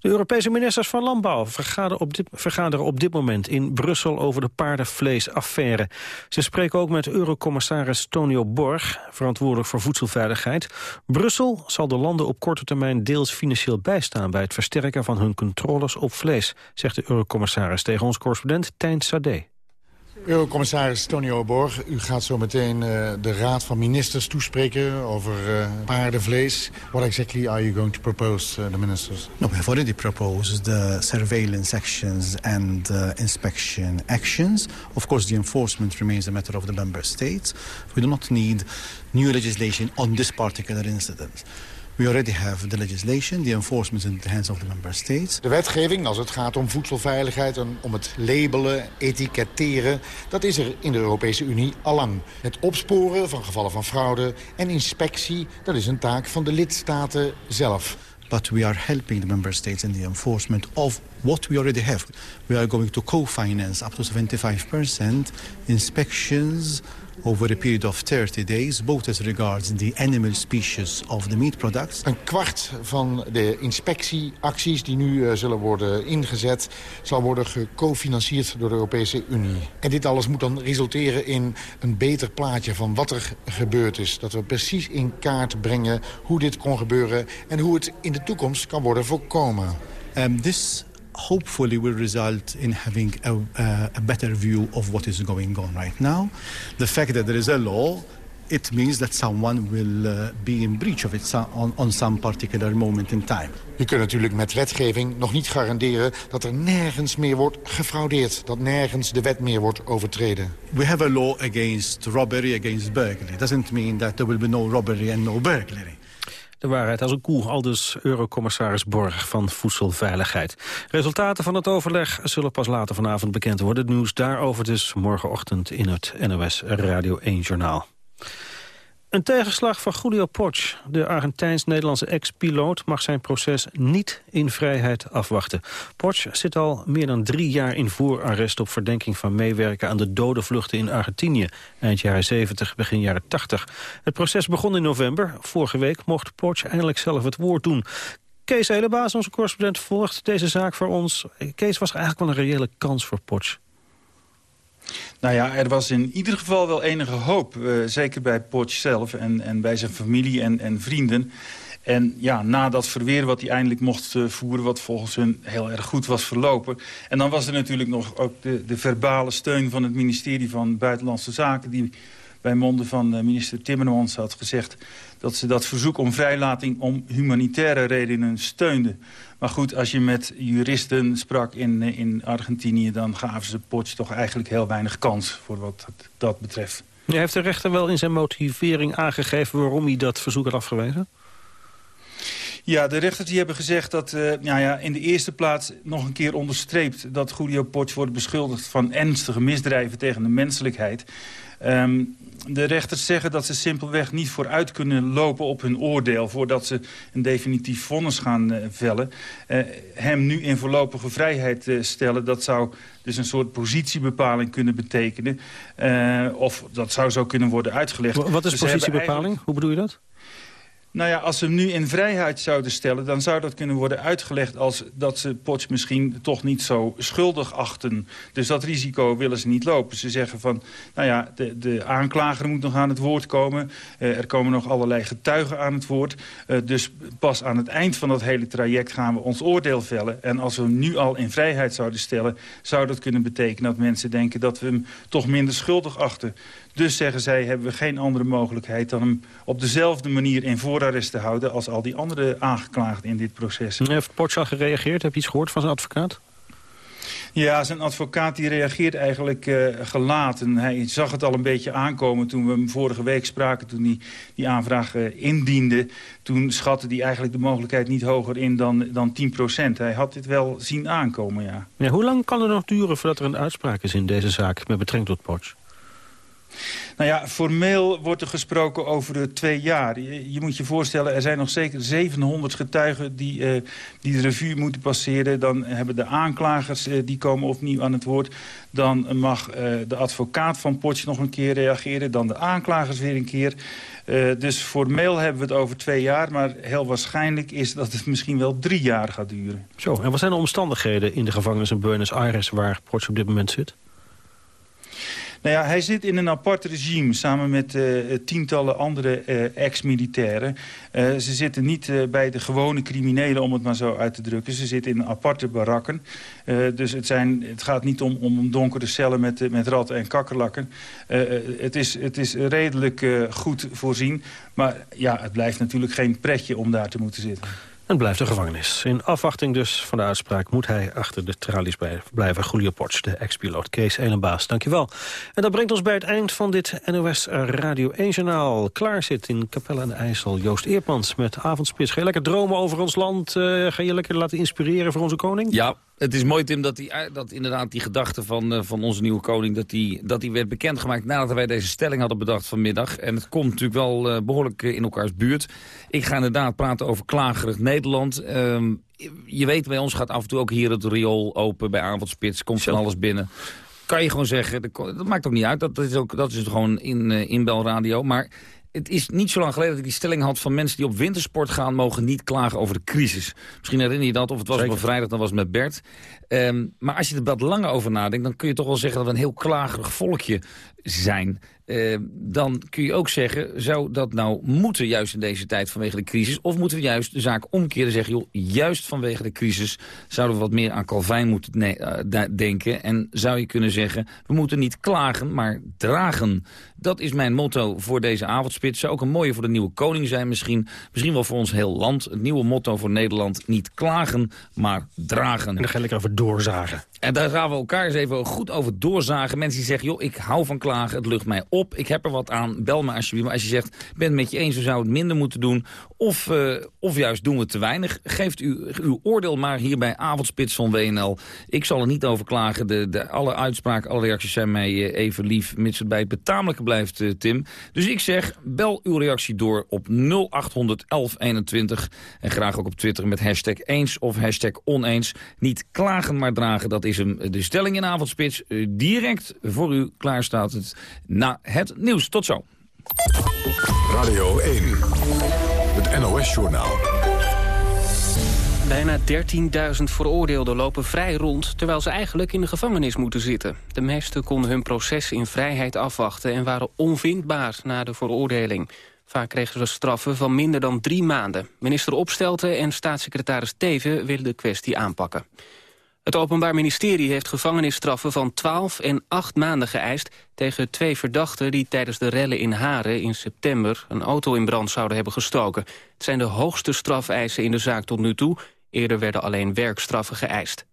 De Europese ministers van Landbouw vergaderen op, dit, vergaderen op dit moment in Brussel over de paardenvleesaffaire. Ze spreken ook met eurocommissaris Tonio Borg, verantwoordelijk voor voedselveiligheid. Brussel zal de landen op korte termijn deels financieel bijstaan bij het versterken van hun controles op vlees, zegt de eurocommissaris tegen ons correspondent Tijn Sade. Eurocommissaris Tonio Borg, u gaat zo meteen uh, de Raad van Ministers toespreken over uh, paardenvlees. What exactly are you going to propose, uh, the ministers? No, we have already proposed the surveillance actions and inspection actions. Of course, the enforcement remains a matter of the member states. We do not need new legislation on this particular incident. We already have the legislation, the enforcement in the hands of the member states. De wetgeving, als het gaat om voedselveiligheid en om het labelen, etiketteren... dat is er in de Europese Unie allang. Het opsporen van gevallen van fraude en inspectie... dat is een taak van de lidstaten zelf. But we are helping the member states in the enforcement of what we already have. We are going to co-finance up to 75% inspections over a period of 30 days, both as regards the animal species of the meat products. Een kwart van de inspectieacties die nu uh, zullen worden ingezet... zal worden gecofinancierd door de Europese Unie. En dit alles moet dan resulteren in een beter plaatje van wat er gebeurd is. Dat we precies in kaart brengen hoe dit kon gebeuren... en hoe het in de toekomst kan worden voorkomen. Um, this hopefully will result in having a, uh, a better view of what is going on right now. The fact that there is a law it means that someone will uh, be in breach of it on, on some particular moment in time. Je kunt natuurlijk met wetgeving nog niet garanderen dat er nergens meer wordt gefraudeerd. Dat nergens de wet meer wordt overtreden. We have a law against robbery, against burglary. It doesn't mean that there will be no robbery and no burglary. De waarheid als een koe, al dus Eurocommissaris Borg van Voedselveiligheid. Resultaten van het overleg zullen pas later vanavond bekend worden. Het nieuws daarover dus morgenochtend in het NOS Radio 1 Journaal. Een tegenslag van Julio Poch. De Argentijns-Nederlandse ex-piloot mag zijn proces niet in vrijheid afwachten. Poch zit al meer dan drie jaar in voorarrest op verdenking van meewerken aan de dode vluchten in Argentinië. Eind jaren 70, begin jaren 80. Het proces begon in november. Vorige week mocht Poch eindelijk zelf het woord doen. Kees Elebaas, onze correspondent, volgt deze zaak voor ons. Kees, was eigenlijk wel een reële kans voor Poch? Nou ja, er was in ieder geval wel enige hoop. Uh, zeker bij Poch zelf en, en bij zijn familie en, en vrienden. En ja, na dat verweer wat hij eindelijk mocht uh, voeren... wat volgens hun heel erg goed was verlopen. En dan was er natuurlijk nog ook de, de verbale steun van het ministerie van Buitenlandse Zaken... die bij monden van uh, minister Timmermans had gezegd... dat ze dat verzoek om vrijlating om humanitaire redenen steunde. Maar goed, als je met juristen sprak in, eh, in Argentinië... dan gaven ze Potsch toch eigenlijk heel weinig kans voor wat dat betreft. Ja, heeft de rechter wel in zijn motivering aangegeven... waarom hij dat verzoek had afgewezen? Ja, de rechters die hebben gezegd dat uh, nou ja, in de eerste plaats nog een keer onderstreept... dat Julio Potsch wordt beschuldigd van ernstige misdrijven tegen de menselijkheid. Um, de rechters zeggen dat ze simpelweg niet vooruit kunnen lopen op hun oordeel... voordat ze een definitief vonnis gaan uh, vellen. Uh, hem nu in voorlopige vrijheid uh, stellen, dat zou dus een soort positiebepaling kunnen betekenen. of dat zou zo kunnen worden uitgelegd. Wat is dus positiebepaling? Hoe bedoel je dat? Nou ja, als ze hem nu in vrijheid zouden stellen... dan zou dat kunnen worden uitgelegd als dat ze Potts misschien toch niet zo schuldig achten. Dus dat risico willen ze niet lopen. Ze zeggen van, nou ja, de, de aanklager moet nog aan het woord komen. Uh, er komen nog allerlei getuigen aan het woord. Uh, dus pas aan het eind van dat hele traject gaan we ons oordeel vellen. En als we hem nu al in vrijheid zouden stellen... zou dat kunnen betekenen dat mensen denken dat we hem toch minder schuldig achten. Dus zeggen zij, hebben we geen andere mogelijkheid... dan hem op dezelfde manier in voorarrest te houden... als al die andere aangeklaagden in dit proces. Heeft Potsch gereageerd? Heb je iets gehoord van zijn advocaat? Ja, zijn advocaat die reageert eigenlijk uh, gelaten. Hij zag het al een beetje aankomen toen we hem vorige week spraken... toen hij die aanvraag uh, indiende. Toen schatte hij eigenlijk de mogelijkheid niet hoger in dan, dan 10 procent. Hij had dit wel zien aankomen, ja. ja. Hoe lang kan het nog duren voordat er een uitspraak is in deze zaak... met betrekking tot Potsch? Nou ja, formeel wordt er gesproken over de twee jaar. Je, moet je voorstellen, er zijn nog zeker 700 getuigen die, uh, die de revue moeten passeren. Dan hebben de aanklagers, uh, die komen opnieuw aan het woord. Dan mag uh, de advocaat van Potsch nog een keer reageren. Dan de aanklagers weer een keer. dus formeel hebben we het over twee jaar. Maar heel waarschijnlijk is dat het misschien wel drie jaar gaat duren. Zo, en wat zijn de omstandigheden in de gevangenis in Buenos Aires... waar Potsch op dit moment zit? Nou ja, hij zit in een apart regime samen met uh, tientallen andere uh, ex-militairen. Uh, ze zitten niet bij de gewone criminelen, om het maar zo uit te drukken. Ze zitten in aparte barakken. dus het, zijn, het gaat niet om, om donkere cellen met, met ratten en kakkerlakken. het, is, het is redelijk goed voorzien. Maar ja, het blijft natuurlijk geen pretje om daar te moeten zitten. En blijft de gevangenis. In afwachting dus van de uitspraak moet hij achter de tralies blijven. Julio Potsch, de ex-piloot Kees Elenbaas. Dankjewel. En dat brengt ons bij het eind van dit NOS Radio 1-journaal. Klaar zit in Capelle de IJssel Joost Eerpans met Avondspits. Ga je lekker dromen over ons land? Uh, ga je lekker laten inspireren voor onze koning? Ja, het is mooi, Tim, dat, die, dat inderdaad die gedachte van, uh, van onze nieuwe koning... Dat die, dat die werd bekendgemaakt nadat wij deze stelling hadden bedacht vanmiddag. En het komt natuurlijk wel uh, behoorlijk in elkaars buurt. Ik ga inderdaad praten over klagerig Nederland. Uh, je weet, bij ons gaat af en toe ook hier het riool open bij avondspits. Komt van alles binnen. Kan je gewoon zeggen, dat, maakt ook niet uit. Dat, dat is, ook, dat is gewoon in, uh, inbelradio. Maar het is niet zo lang geleden dat ik die stelling had van mensen die op wintersport gaan... mogen niet klagen over de crisis. Misschien herinner je dat, of het was Zeker. op een vrijdag, dan was het met Bert. Um, maar als je er wat langer over nadenkt... dan kun je toch wel zeggen dat we een heel klagerig volkje zijn. Uh, dan kun je ook zeggen, zou dat nou moeten juist in deze tijd vanwege de crisis? Of moeten we juist de zaak omkeren en zeggen... joh, juist vanwege de crisis zouden we wat meer aan Calvijn moeten uh, denken. En zou je kunnen zeggen, we moeten niet klagen, maar dragen. Dat is mijn motto voor deze avondspits. Zou ook een mooie voor de nieuwe koning zijn misschien. Misschien wel voor ons heel land. Het nieuwe motto voor Nederland, niet klagen, maar dragen. En dan ga ik over doorzagen. En daar gaan we elkaar eens even goed over doorzagen. Mensen die zeggen, joh, ik hou van klagen. Het lucht mij op. Ik heb er wat aan. Bel me alsjeblieft. Maar als je zegt, ben het met je eens, we zouden het minder moeten doen. Of, uh, of juist doen we te weinig. Geeft u uw oordeel maar hier bij Avondspits van WNL. Ik zal er niet over klagen. De, de, alle uitspraken, alle reacties zijn mij uh, even lief. Mits het bij het betamelijke blijft, uh, Tim. Dus ik zeg, bel uw reactie door op 0800 1121. En graag ook op Twitter met hashtag eens of hashtag oneens. Niet klagen, maar dragen. Dat is hem. De stelling in Avondspits. direct voor u klaar staat het na het nieuws. Tot zo. Radio 1. Het NOS-journaal. Bijna 13.000 veroordeelden lopen vrij rond... terwijl ze eigenlijk in de gevangenis moeten zitten. De meesten konden hun proces in vrijheid afwachten... en waren onvindbaar na de veroordeling. Vaak kregen ze straffen van minder dan drie maanden. Minister Opstelten en staatssecretaris Teven willen de kwestie aanpakken. Het Openbaar Ministerie heeft gevangenisstraffen van 12 en 8 maanden geëist... tegen twee verdachten die tijdens de rellen in Haren in september... een auto in brand zouden hebben gestoken. Het zijn de hoogste strafeisen in de zaak tot nu toe. Eerder werden alleen werkstraffen geëist.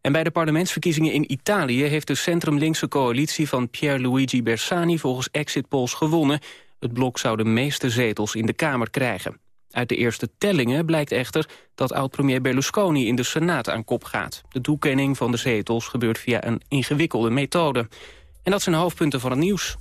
En bij de parlementsverkiezingen in Italië... heeft de centrum-linkse coalitie van Pierluigi Bersani volgens exit polls gewonnen. Het blok zou de meeste zetels in de Kamer krijgen. Uit de eerste tellingen blijkt echter dat oud-premier Berlusconi in de Senaat aan kop gaat. De toekenning van de zetels gebeurt via een ingewikkelde methode. En dat zijn hoofdpunten van het nieuws.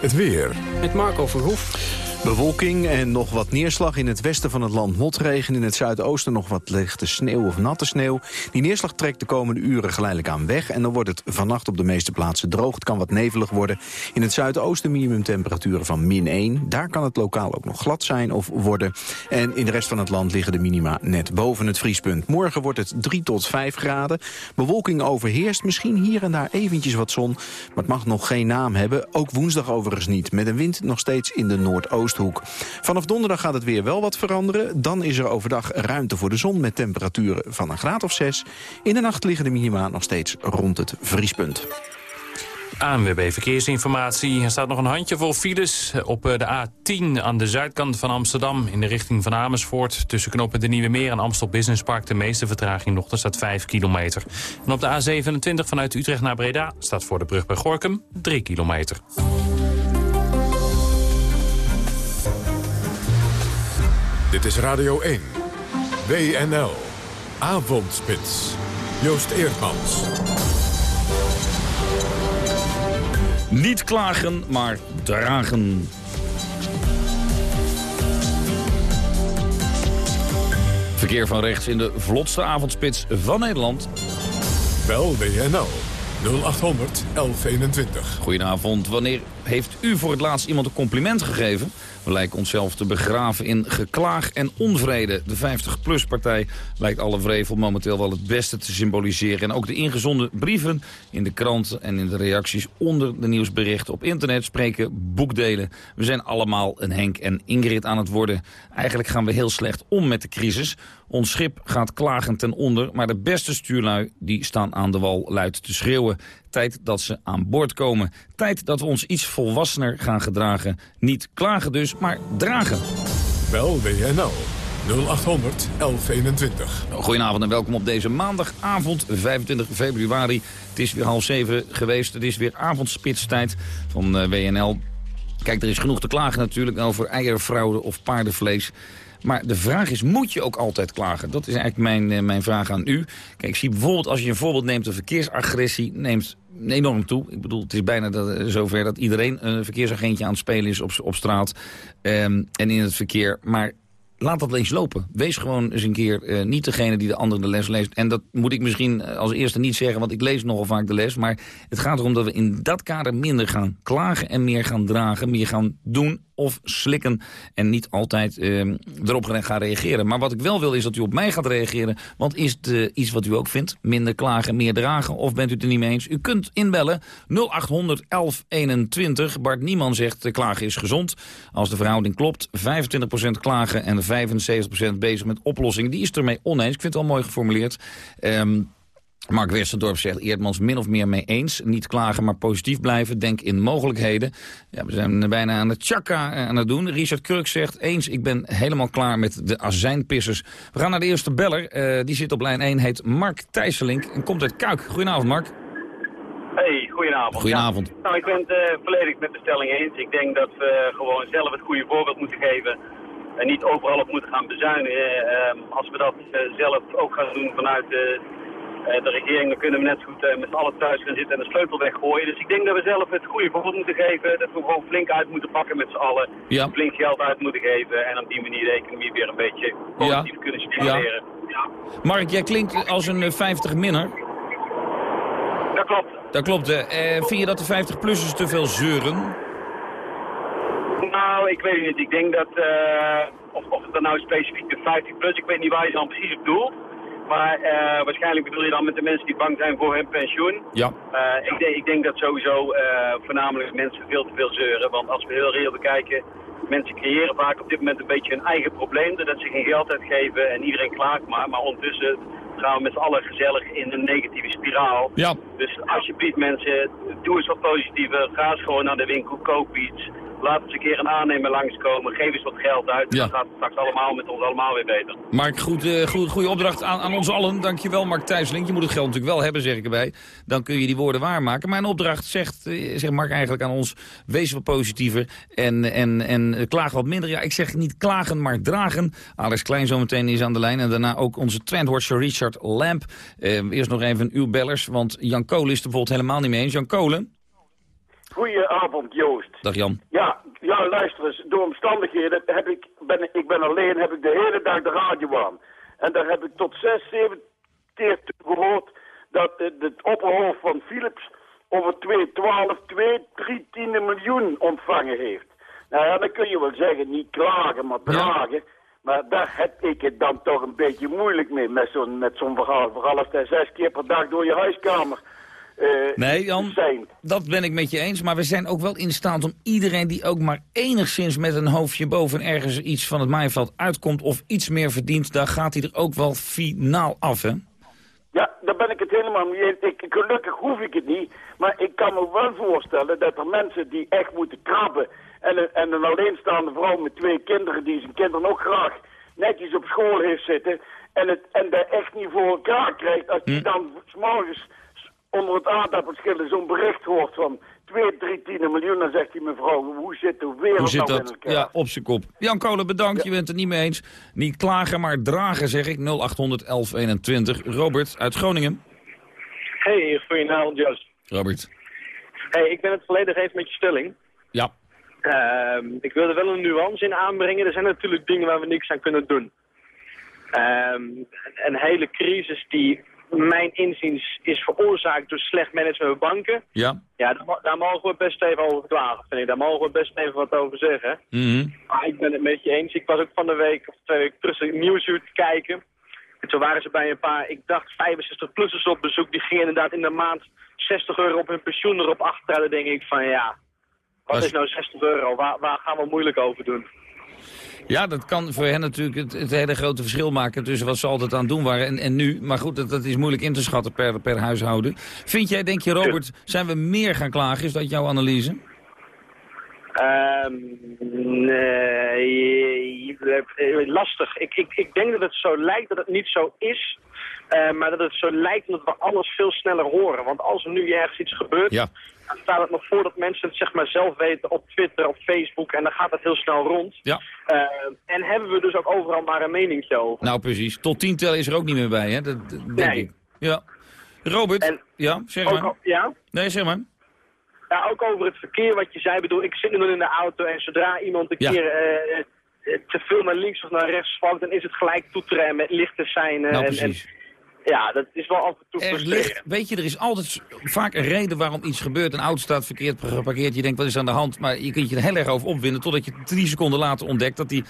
Het weer. Met Marco Verhoef. Bewolking en nog wat neerslag in het westen van het land. Motregen in het zuidoosten nog wat lichte sneeuw of natte sneeuw. Die neerslag trekt de komende uren geleidelijk aan weg... en dan wordt het vannacht op de meeste plaatsen droog. Het kan wat nevelig worden. In het zuidoosten minimumtemperaturen van min 1. Daar kan het lokaal ook nog glad zijn of worden. En in de rest van het land liggen de minima net boven het vriespunt. Morgen wordt het 3 tot 5 graden. Bewolking overheerst, misschien hier en daar eventjes wat zon. Maar het mag nog geen naam hebben. Ook woensdag overigens niet. Met een wind nog steeds in de Vanaf donderdag gaat het weer wel wat veranderen. Dan is er overdag ruimte voor de zon met temperaturen van een graad of 6. In de nacht liggen de minima nog steeds rond het vriespunt. ANWB Verkeersinformatie. Er staat nog een handjevol files op eh, de A10 aan de zuidkant van Amsterdam... in de richting van Amersfoort. Tussen knoppen de Nieuwe Meer en Amstel Business Park... de meeste vertraging nog, er staat 5 kilometer. En op de A27 vanuit Utrecht naar Breda... staat voor de brug bij Gorkum 3 kilometer. Dit is Radio 1. WNL. Avondspits. Joost Eerdmans. Niet klagen, maar dragen. Verkeer van rechts in de vlotste avondspits van Nederland. Bel WNL 0800 1121. Goedenavond. Wanneer heeft u voor het laatst iemand een compliment gegeven? We lijken onszelf te begraven in geklaag en onvrede. De 50PLUS-partij lijkt alle vrevel momenteel wel het beste te symboliseren. En ook de ingezonden brieven in de kranten en in de reacties onder de nieuwsberichten op internet spreken boekdelen. We zijn allemaal een Henk en Ingrid aan het worden. Eigenlijk gaan we heel slecht om met de crisis. Ons schip gaat klagend ten onder, maar de beste stuurlui die staan aan de wal luid te schreeuwen. Tijd dat ze aan boord komen. Tijd dat we ons iets volwassener gaan gedragen. Niet klagen dus, maar dragen. Bel WNL 0800 1121. Goedenavond en welkom op deze maandagavond, 25 februari. Het is weer half zeven geweest. Het is weer avondspitstijd van eh, WNL. Kijk, er is genoeg te klagen natuurlijk over eierfraude of paardenvlees. Maar de vraag is, moet je ook altijd klagen? Dat is eigenlijk mijn, eh, mijn vraag aan u. Kijk, ik zie bijvoorbeeld, als je een voorbeeld neemt... de verkeersagressie neemt enorm toe. Ik bedoel, het is bijna dat, eh, zover dat iedereen een verkeersagentje aan het spelen is op, op straat. Ehm, en in het verkeer. Maar laat dat eens lopen. Wees gewoon eens een keer uh, niet degene die de andere de les leest. En dat moet ik misschien als eerste niet zeggen, want ik lees nogal vaak de les. Maar het gaat erom dat we in dat kader minder gaan klagen en meer gaan dragen. Meer gaan doen of slikken en niet altijd uh, erop gaan reageren. Maar wat ik wel wil is dat u op mij gaat reageren. Want is het uh, iets wat u ook vindt? Minder klagen, meer dragen? Of bent u het er niet mee eens? U kunt inbellen 0800 1121. Bart Nieman zegt klagen is gezond. Als de verhouding klopt, 25% klagen en 75% bezig met oplossingen. Die is ermee oneens. Ik vind het al mooi geformuleerd. Um, Mark Westerdorp zegt Eerdmans min of meer mee eens. Niet klagen, maar positief blijven. Denk in mogelijkheden. Ja, we zijn bijna aan het tjaka eh, aan het doen. Richard Kurk zegt eens, ik ben helemaal klaar met de azijnpissers. We gaan naar de eerste beller. Uh, die zit op lijn 1, heet Mark Thijsselink en komt uit Kuik. Goedenavond, Mark. Hey, goedenavond. Goedenavond. Ja. Nou, ik ben het eh, volledig met de stelling eens. Ik denk dat we gewoon zelf het goede voorbeeld moeten geven. En niet overal op moeten gaan bezuinigen. Ehm, als we dat eh, zelf ook gaan doen vanuit de, eh, de regering, dan kunnen we net zo goed eh, met z'n allen thuis gaan zitten en de sleutel weggooien. Dus ik denk dat we zelf het goede voorbeeld moeten geven. Dat we gewoon flink uit moeten pakken met z'n allen. Ja. Flink geld uit moeten geven. En op die manier de economie weer een beetje positief kunnen stimuleren. Ja. Mark, jij klinkt als een 50-minner. Dat klopt. Dat klopt. eh. vind je dat de 50-plussers te veel zeuren? Nou, ik weet niet. Ik denk dat, eh, of, of het dan nou specifiek de 50 plus, ik weet niet waar je dan precies op doelt. Maar eh, waarschijnlijk bedoel je dan met de mensen die bang zijn voor hun pensioen. Ja. Eh, ik, denk, ik denk dat sowieso eh, voornamelijk mensen veel te veel zeuren. Want als we heel reëel bekijken, mensen creëren vaak op dit moment een beetje hun eigen probleem. Doordat ze geen geld uitgeven en iedereen klaagt maar. Maar ondertussen gaan we met z'n allen gezellig in een negatieve spiraal. Ja. Dus alsjeblieft mensen, doe eens wat positiever. Ga eens gewoon naar de winkel, koop iets. Laat eens een keer een aannemer langskomen. Geef eens wat geld uit. Ja. Dan gaat het straks allemaal met ons allemaal weer beter. Mark, goed, goed, goede opdracht aan, aan ons allen. Dankjewel, Mark Thijsselink. Je moet het geld natuurlijk wel hebben, zeg ik erbij. Dan kun je die woorden waarmaken. Maar een opdracht zegt, eh, zegt Mark eigenlijk aan ons... wees wat positiever en, en, en eh, klaag wat minder. Ja, ik zeg niet klagen, maar dragen. Alex Klein zometeen is aan de lijn. En daarna ook onze trendwatcher Richard Lamp. Eerst nog even uw bellers, want Jan Kolen is er bijvoorbeeld helemaal niet mee eens. Jan Kolen? Goedenavond, Joost. Dag Jan. Ja, ja, luister eens. Door omstandigheden heb ik, ben ik ben alleen, heb ik de hele dag de radio aan. En daar heb ik tot zes, zeven keer gehoord dat het, het opperhoofd van Philips over 2012 2, 3 tiende miljoen ontvangen heeft. Nou ja, dan kun je wel zeggen, niet klagen, maar dragen. Maar daar heb ik het dan toch een beetje moeilijk mee met zo'n met zo'n verhaal. Vooral als hij zes keer per dag door je huiskamer eh, Nee, Jan, dat ben ik met je eens. Maar we zijn ook wel in staat om iedereen die ook maar enigszins met een hoofdje boven ergens iets van het maaiveld uitkomt of iets meer verdient, daar gaat hij er ook wel finaal af, hè? Ja, daar ben ik het helemaal mee eens. Ik, gelukkig hoef ik het niet. Maar ik kan me wel voorstellen dat er mensen die echt moeten krabben... en een, en een alleenstaande vrouw met twee kinderen die zijn kinderen ook graag netjes op school heeft zitten... en, het, en dat echt niet voor elkaar krijgt... als die dan s'morgens onder het aardappelschillen zo'n bericht hoort van... 2, 3 tiende miljoen, dan zegt die mevrouw, hoe zit de wereld Hoe zit nou in dat? elkaar? Ja, op zijn kop. Jan Kolen, bedankt. Je bent het niet mee eens. Niet klagen, maar dragen, zeg ik. 0800 1121. Robert uit Groningen. Hey, goedenavond Joost. Robert. Hey, ik ben het volledig eens met je stelling. Ja. Ehm, ik wil er wel een nuance in aanbrengen. Er zijn natuurlijk dingen waar we niks aan kunnen doen. Ehm, een hele crisis die mijn inziens is veroorzaakt door slecht management bij banken. Ja. Ja, daar, mo- daar mogen we best even over klagen, vind ik. Daar mogen we best even wat over zeggen. Mhm. Maar ik ben het met je eens. Ik was ook van de week of twee weken terug nieuwsuur te kijken. En toen waren ze bij een paar, ik dacht 65-plussers op bezoek. Die gingen inderdaad in de maand 60 euro op hun pensioen erop achteraan. Dan denk ik van ja, wat is nou 60 euro? Waar, waar gaan we moeilijk over doen? Ja, dat kan voor hen natuurlijk het, het hele grote verschil maken tussen wat ze altijd aan het doen waren en, en nu. Maar goed, dat, dat is moeilijk in te schatten per, per huishouden. Vind jij, denk je Robert, zijn we meer gaan klagen? Is dat jouw analyse? Ehm, nee, lastig. Ik, ik, ik denk dat het zo lijkt dat het niet zo is. eh, maar dat het zo lijkt omdat we alles veel sneller horen. Want als er nu ergens iets gebeurt, Ja. Dan staat het nog voordat mensen het zeg maar zelf weten op Twitter, op Facebook. En dan gaat het heel snel rond. Ja. Eh, en hebben we dus ook overal maar een meningje over. Nou, precies. Tot tien tellen is er ook niet meer bij, hè? Dat, dat denk Nee. ik. Ja. Robert, ja, zeg Ook maar. al- ja? Nee, zeg maar. Ja, ook over het verkeer wat je zei. Ik bedoel, ik zit nu in de auto en zodra iemand een Ja. keer eh, eh, te veel naar links of naar rechts valt, dan is het gelijk toeteren met lichten zijn. Nou, en, precies. Ja, dat is wel af en toe frustrerend. licht. Weet je, er is altijd vaak een reden waarom iets gebeurt. Een auto staat verkeerd geparkeerd. Je denkt, wat is aan de hand? Maar je kunt je er heel erg over opwinden... totdat je drie seconden later ontdekt dat die...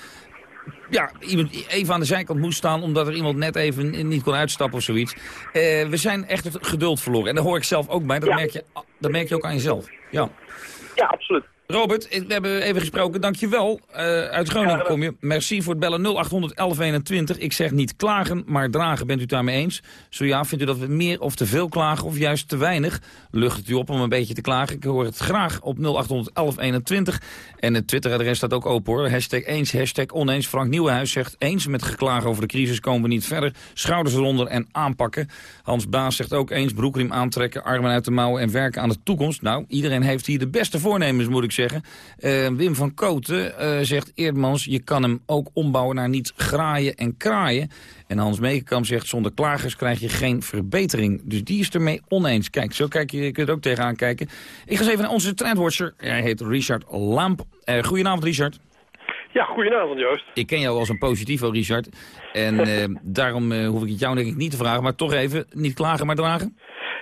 Ja, iemand even aan de zijkant moest staan... omdat er iemand net even niet kon uitstappen of zoiets. Eh, we zijn echt het geduld verloren. En daar hoor ik zelf ook bij. Dat, Ja. merk, je, dat merk je ook aan jezelf. Ja. Ja, absoluut. Robert, we hebben even gesproken. Dankjewel. Uh, uit Groningen kom je. Merci voor het bellen 0800 1121. Ik zeg niet klagen, maar dragen. Bent u het daarmee eens? Zo ja, vindt u dat we meer of te veel klagen of juist te weinig? Lucht het u op om een beetje te klagen? Ik hoor het graag op 0800 1121. En het Twitteradres staat ook open hoor. Hashtag eens, hashtag oneens. Frank Nieuwenhuis zegt eens met geklagen over de crisis komen we niet verder. Schouders eronder en aanpakken. Hans Baas zegt ook eens broekriem aantrekken, armen uit de mouwen en werken aan de toekomst. Nou, iedereen heeft hier de beste voornemens moet ik zeggen. Uh, Wim van Koten uh, zegt Eerdmans, je kan hem ook ombouwen naar niet graaien en kraaien. En Hans Meekenkamp zegt, zonder klagers krijg je geen verbetering. Dus die is ermee oneens. Kijk, zo kijk je, je kunt er ook tegenaan kijken. Ik ga eens even naar onze trendwatcher. Hij heet Richard Lamp. Uh, goedenavond, Richard. Ja, goedenavond Joost. Ik ken jou als een positivo, Richard. En daarom hoef ik het jou denk ik niet te vragen. Maar toch even, niet klagen maar dragen?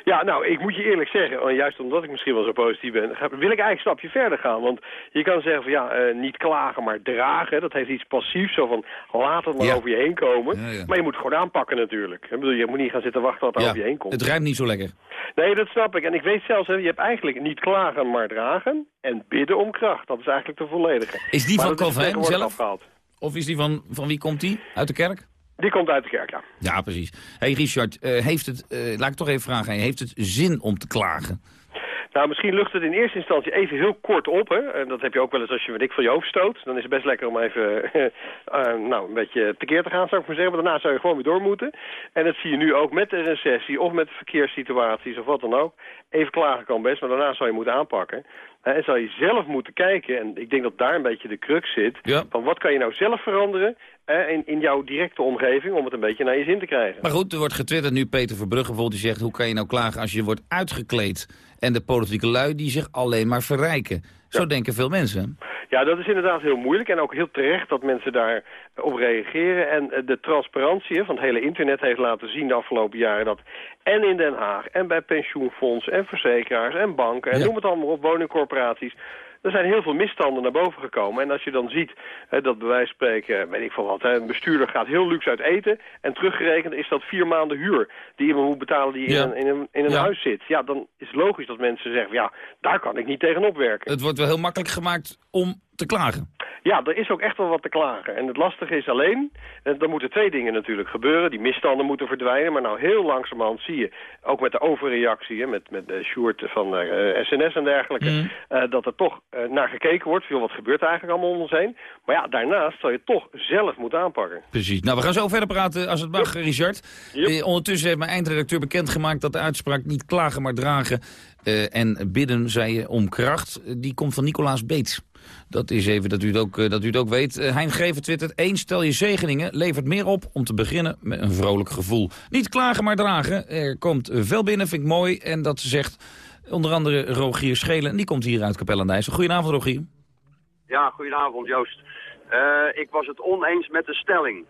Ja, nou, ik moet je eerlijk zeggen, juist omdat ik misschien wel zo positief ben, wil ik eigenlijk een stapje verder gaan. Want je kan zeggen van ja, uh, niet klagen, maar dragen. Dat heeft iets passiefs, zo van laat het maar ja. over je heen komen. Ja, ja. Maar je moet het gewoon aanpakken natuurlijk. Ik bedoel, je moet niet gaan zitten wachten tot het over je heen komt. Het ruimt niet zo lekker. Nee, dat snap ik. En ik weet zelfs, hè, je hebt eigenlijk niet klagen, maar dragen. En bidden om kracht. Dat is eigenlijk de volledige. Is die maar van Calvin zelf? Afgehaald. Of is die van, van wie komt die? Uit de kerk? Die komt uit de kerk, ja. Ja, precies. hey Richard, uh, heeft het, uh, laat ik toch even vragen heeft het zin om te klagen? Nou, misschien lucht het in eerste instantie even heel kort op. Hè? En dat heb je ook wel eens als je wat ik van je hoofd stoot. Dan is het best lekker om even uh, nou, een beetje tekeer te gaan, zou ik maar zeggen. Maar daarna zou je gewoon weer door moeten. En dat zie je nu ook met de recessie of met verkeerssituaties of wat dan ook. Even klagen kan best, maar daarna zou je moeten aanpakken. En zou je zelf moeten kijken, en ik denk dat daar een beetje de crux zit... Ja. van wat kan je nou zelf veranderen in, in jouw directe omgeving... om het een beetje naar je zin te krijgen. Maar goed, er wordt getwitterd nu Peter Verbrugge bijvoorbeeld... die zegt, hoe kan je nou klagen als je wordt uitgekleed... en de politieke lui die zich alleen maar verrijken. Zo ja. denken veel mensen. Ja, dat is inderdaad heel moeilijk en ook heel terecht dat mensen daarop reageren. En de transparantie van het hele internet heeft laten zien de afgelopen jaren... dat en in Den Haag en bij pensioenfondsen en verzekeraars en banken... en ja. noem het allemaal op, woningcorporaties... Er zijn heel veel misstanden naar boven gekomen. En als je dan ziet hè, dat bij wijze van spreken, weet ik van wat, hè, een bestuurder gaat heel luxe uit eten. En teruggerekend is dat vier maanden huur die iemand moet betalen die Ja. in een, in een, in een Ja. huis zit. Ja, dan is het logisch dat mensen zeggen, ja, daar kan ik niet tegenop werken. Het wordt wel heel makkelijk gemaakt om te klagen. Ja, er is ook echt wel wat te klagen. En het lastige is alleen, eh, er moeten twee dingen natuurlijk gebeuren. Die misstanden moeten verdwijnen, maar nou heel langzamerhand zie je, ook met de overreactie, hè, met, met de Sjoerd van eh, SNS en dergelijke, eh, dat er toch eh, naar gekeken wordt. Veel wat gebeurt er eigenlijk allemaal om ons heen. Maar ja, daarnaast zal je het toch zelf moeten aanpakken. Precies. Nou, we gaan zo verder praten als het mag, Richard. Eh, ondertussen heeft mijn eindredacteur bekendgemaakt dat de uitspraak niet klagen maar dragen eh, en bidden, zei je, om kracht. Eh, die komt van Nicolaas Beets. Dat is even dat u het ook, eh, dat u het ook weet. Eh, Hein Greven twittert, één stel je zegeningen, levert meer op om te beginnen met een vrolijk gevoel. Niet klagen maar dragen. Er komt veel binnen, vind ik mooi. En dat zegt onder andere Rogier Schelen. En die komt hier uit Capelle aan. Goedenavond, Rogier. Ja, goedenavond Joost. Eh, ik was het oneens met de stelling.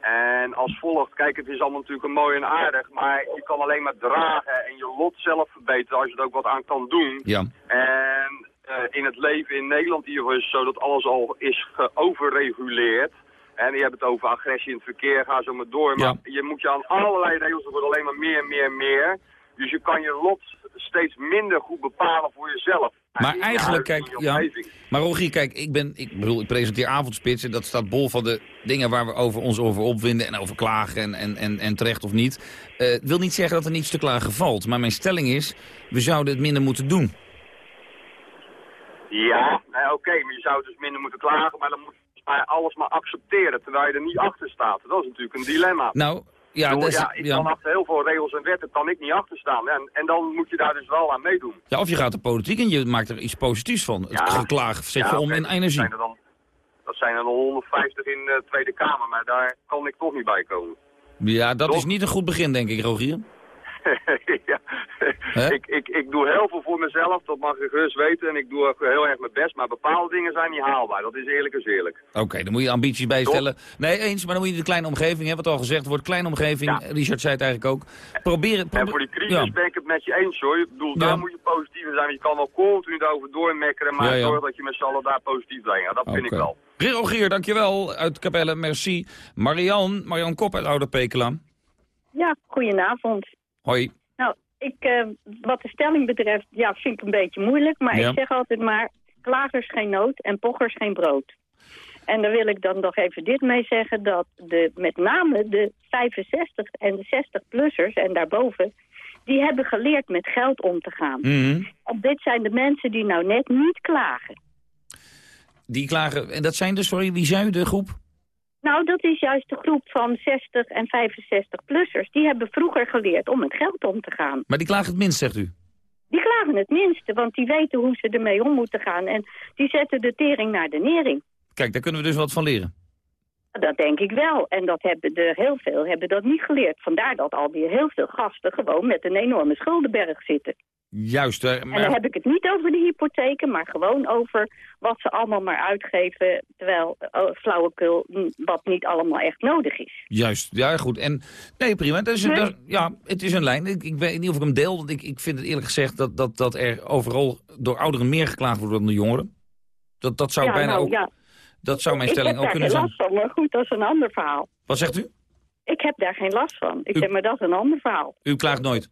En als volgt, kijk het is allemaal natuurlijk een mooi en aardig, maar je kan alleen maar dragen en je lot zelf verbeteren als je er ook wat aan kan doen. Ja. En in het leven in Nederland hier is zo dat alles al is geoverreguleerd. En je hebt het over agressie in het verkeer, ga zo maar door. Maar je moet je aan allerlei regels, er wordt alleen maar meer, meer, meer. Dus je kan je lot steeds minder goed bepalen voor jezelf. Maar eigenlijk, kijk, ja. Maar Rogier, kijk, ik ben, ik bedoel, ik presenteer avondspits en dat staat bol van de dingen waar we over ons over opwinden en over klagen en, en, en, en terecht of niet. Eh, wil niet zeggen dat er niets te klagen valt, maar mijn stelling is, we zouden het minder moeten doen. Ja, nee, oké, maar je zou dus minder moeten klagen, maar dan moet je alles maar accepteren, terwijl je er niet achter staat. Dat is natuurlijk een dilemma. Nou, ja, Ik bedoel, dat is- ja, ik ja. kan achter heel veel regels en wetten kan ik niet achter staan. En, en dan moet je daar dus wel aan meedoen. Ja, of je gaat de politiek en je maakt er iets positiefs van. Het Ja. geklaag zet je om in dat energie. zijn er dan- Dat zijn er dan 150 in de Tweede Kamer, maar daar kan ik toch niet bij komen. Ja, dat is niet een goed begin, denk ik, Rogier. ja. Ik, ik, ik doe heel veel voor mezelf, dat mag je gerust weten. En ik doe ook heel erg mijn best, maar bepaalde dingen zijn niet haalbaar. Dat is eerlijk is eerlijk. Oké, dan moet je ambities bijstellen. Nee, eens, maar dan moet je de kleine omgeving, hè, wat al gezegd wordt, kleine omgeving. Richard zei het eigenlijk ook. Probeer het. En voor die crisis Ja. ben ik het met je eens hoor. Ik bedoel, Ja. daar moet je positief in zijn. Je kan wel continu daarover doormekkeren, maar Ja, ja. zorg dat je met z'n allen daar positief bent. Ja, dat vind ik wel. Rogier, dankjewel. Uit Capelle, merci. Marian, Marian Kop uit Oude Pekela. Ja, goedenavond. Hoi. Nou, ik, eh, wat de stelling betreft, ja, vind ik een beetje moeilijk. Maar Ja. ik zeg altijd maar, klagers geen nood en pochers geen brood. En daar wil ik dan nog even dit mee zeggen... dat de, met name de 65 en de 60-plussers en daarboven... die hebben geleerd met geld om te gaan. En dit zijn de mensen die nou net niet klagen. Die klagen, en dat zijn dus, sorry, wie zijn de groep? Nou, dat is juist de groep van 60 en 65-plussers. Die hebben vroeger geleerd om met geld om te gaan. Maar die klagen het minst, zegt u? Die klagen het minste, want die weten hoe ze ermee om moeten gaan. En die zetten de tering naar de nering. Kijk, daar kunnen we dus wat van leren. Dat denk ik wel. En dat hebben er heel veel hebben dat niet geleerd. Vandaar dat alweer heel veel gasten gewoon met een enorme schuldenberg zitten. Juist, hè, En dan maar, heb ik het niet over de hypotheken, maar gewoon over wat ze allemaal maar uitgeven. Terwijl oh, flauwekul, wat niet allemaal echt nodig is. juist, ja goed. En, nee, prima. Dat is, een- Nee. dat- ja, het is een lijn. Ik, ik weet niet of ik hem deel, want ik, ik vind het eerlijk gezegd dat, dat, dat er overal door ouderen meer geklaagd wordt dan door jongeren. Dat, dat zou Ja, bijna nou, ook, ja. dat zou mijn ik stelling heb ook daar kunnen geen zijn. last van, maar goed, dat is een ander verhaal. Wat zegt u? Ik heb daar geen last van. Ik U- zeg maar, dat is een ander verhaal. U klaagt nooit?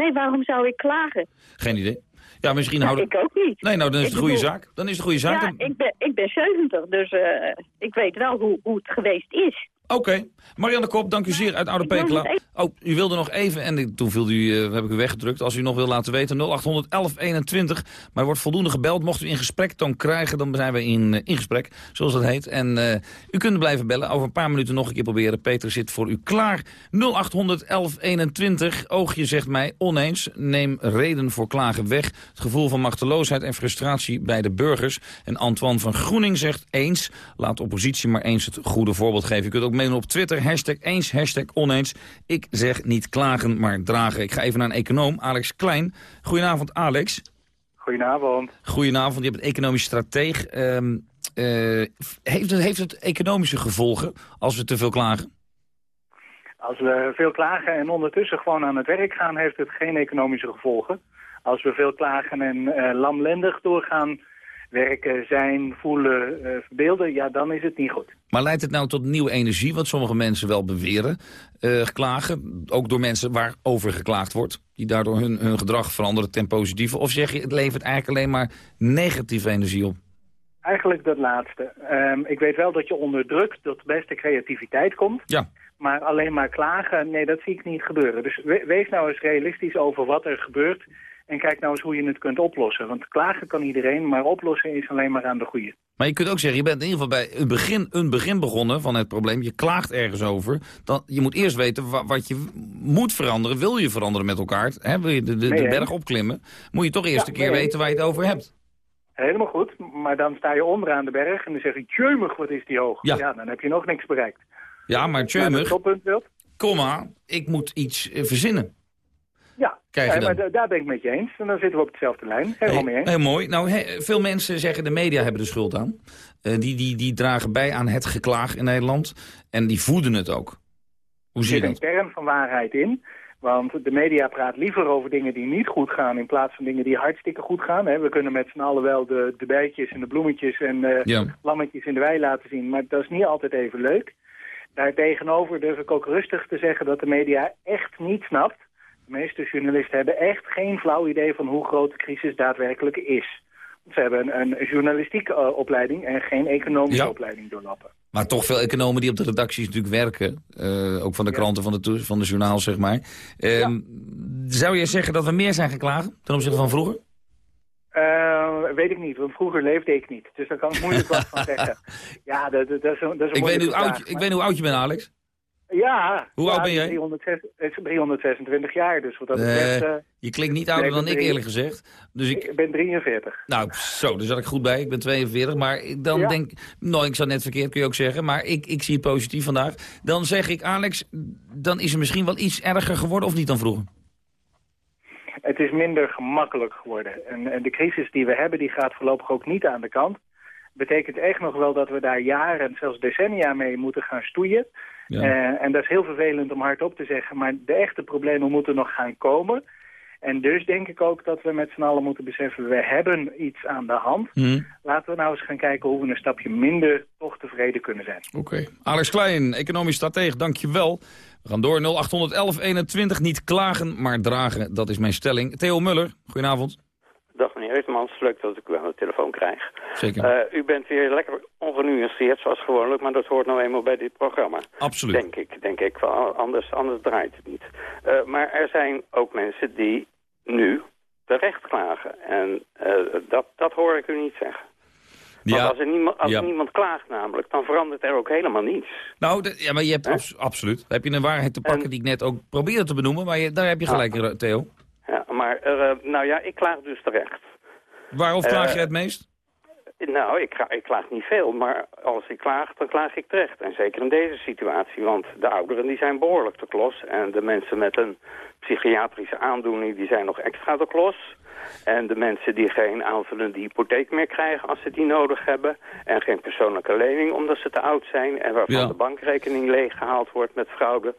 Nee, waarom zou ik klagen? Geen idee. Ja, misschien Nou, houden... ik ook niet. Nee, nou, dan is Ik het een goede bedoel- zaak. Dan is het een goede zaak. Ja, Dan- ik ben, ik ben 70, dus eh, ik weet wel hoe, hoe het geweest is. Oké. Marianne Kop, dank u zeer uit Oude Pekela. Oh, u wilde nog even, en toen viel u, eh, heb ik u weggedrukt. Als u nog wil laten weten, 0800 1121. Maar er wordt voldoende gebeld. Mocht u in gesprek toon krijgen, dan zijn we in, eh, in gesprek, zoals dat heet. En eh, u kunt blijven bellen. Over een paar minuten nog een keer proberen. Peter zit voor u klaar. 0800 1121. Oogje zegt mij oneens. Neem reden voor klagen weg. Het gevoel van machteloosheid en frustratie bij de burgers. En Antoine van Groening zegt eens. Laat oppositie maar eens het goede voorbeeld geven. U kunt ook meedoen op Twitter. Hashtag eens, hashtag oneens. Ik zeg niet klagen, maar dragen. Ik ga even naar een econoom, Alex Klein. Goedenavond, Alex. Goedenavond. Goedenavond, je bent economisch strateeg. Ehm, eh, heeft, het, heeft het economische gevolgen als we te veel klagen? Als we veel klagen en ondertussen gewoon aan het werk gaan, heeft het geen economische gevolgen. Als we veel klagen en eh, lamlendig doorgaan werken, zijn, voelen, eh, verbeelden, ja, dan is het niet goed. Maar leidt het nou tot nieuwe energie, wat sommige mensen wel beweren, eh, klagen? Ook door mensen waarover geklaagd wordt, die daardoor hun, hun gedrag veranderen ten positieve? Of zeg je, het levert eigenlijk alleen maar negatieve energie op? Eigenlijk dat laatste. Ehm, ik weet wel dat je onder druk tot beste creativiteit komt. Ja. Maar alleen maar klagen, nee, dat zie ik niet gebeuren. Dus we- wees nou eens realistisch over wat er gebeurt. En kijk nou eens hoe je het kunt oplossen. Want klagen kan iedereen, maar oplossen is alleen maar aan de goede. Maar je kunt ook zeggen, je bent in ieder geval bij een begin, een begin begonnen van het probleem. Je klaagt ergens over. Dan, je moet eerst weten wa- wat je moet veranderen. Wil je veranderen met elkaar? Hè? Wil je de, de, Nee, berg opklimmen? Moet je toch eerst Ja, een keer nee. weten waar je het over hebt. Helemaal goed, maar dan sta je onderaan de berg en dan zeg je, tjumig, wat is die hoog. Ja. dan heb je nog niks bereikt. Ja, maar wilt? komma, ik moet iets verzinnen. Ja, Krijg je Ja, dan. maar da- daar ben ik met je eens. En dan zitten we op dezelfde lijn. Helemaal mee eens. Heel mooi. Nou, he- veel mensen zeggen de media hebben de schuld aan. Eh, die, die, die dragen bij aan het geklaag in Nederland. En die voeden het ook. Hoe Er zie je zit een kern van waarheid in. Want de media praat liever over dingen die niet goed gaan... in plaats van dingen die hartstikke goed gaan. We kunnen met z'n allen wel de, de bijtjes en de bloemetjes en eh, Ja. lammetjes in de wei laten zien. Maar dat is niet altijd even leuk. Daartegenover durf ik ook rustig te zeggen dat de media echt niet snapt. De meeste journalisten hebben echt geen flauw idee van hoe groot de crisis daadwerkelijk is. Ze hebben een, een journalistieke eh, opleiding en geen economische Ja. opleiding doorlopen. Maar toch veel economen die op de redacties natuurlijk werken. eh, ook van de kranten, van de, van de journaals, zeg maar. Ehm, Zou je zeggen dat we meer zijn geklagen ten opzichte van vroeger? Eh, weet ik niet, want vroeger leefde ik niet. Dus daar kan ik moeilijk wat van zeggen. Ja, dat, dat, dat is een, dat is een Ik weet, hoe oud, vraag, ik weet hoe oud je bent, Alex. Ja. Hoe ja, oud ben jij? 306 het is 326 jaar, dus wat dat Eh, betreft... je klinkt niet ouder dan ik, eerlijk gezegd. Dus ik, ik ben 43. nou, zo, daar zat ik goed bij. Ik ben 42, maar ik- dan Ja. denk Nou, ik zat net verkeerd, kun je ook zeggen. Maar ik, ik zie het positief vandaag. Dan zeg ik, Alex, dan is het misschien wel iets erger geworden of niet dan vroeger? Het is minder gemakkelijk geworden. En, en de crisis die we hebben, die gaat voorlopig ook niet aan de kant. Betekent echt nog wel dat we daar jaren en zelfs decennia mee moeten gaan stoeien. Ja. Eh, en dat is heel vervelend om hardop te zeggen, maar de echte problemen moeten nog gaan komen. En dus denk ik ook dat we met z'n allen moeten beseffen, we hebben iets aan de hand. Hm. Laten we nou eens gaan kijken hoe we een stapje minder toch tevreden kunnen zijn. Oké. Alex Klein, economisch strateeg, dankjewel. We gaan door 0811 21. Niet klagen, maar dragen. Dat is mijn stelling. Theo Muller, goedenavond. Dag meneer Wittemans, leuk dat ik u aan de telefoon krijg. Zeker. Eh, u bent weer lekker ongenuanceerd zoals gewoonlijk, maar dat hoort nou eenmaal bij dit programma. Absoluut. Denk ik, denk ik. Anders, anders draait het niet. Eh, maar er zijn ook mensen die nu terecht klagen. En eh, dat, dat hoor ik u niet zeggen. Want als, er niemand, als Ja. niemand klaagt namelijk, dan verandert er ook helemaal niets. Nou, ja, maar je hebt abs- absoluut. Heb je een waarheid te pakken die ik net ook probeerde te benoemen, maar je, daar heb je gelijk, eh, Theo. Ja, maar eh, nou ja, ik klaag dus terecht. Waarover klaag Eh, je het meest? Nou, ik, ik klaag niet veel, maar als ik klaag, dan klaag ik terecht. En zeker in deze situatie, want de ouderen die zijn behoorlijk te klos. En de mensen met een psychiatrische aandoening, die zijn nog extra te klos. En de mensen die geen aanvullende hypotheek meer krijgen als ze die nodig hebben. En geen persoonlijke lening omdat ze te oud zijn. En waarvan Ja. de bankrekening leeggehaald wordt met fraude.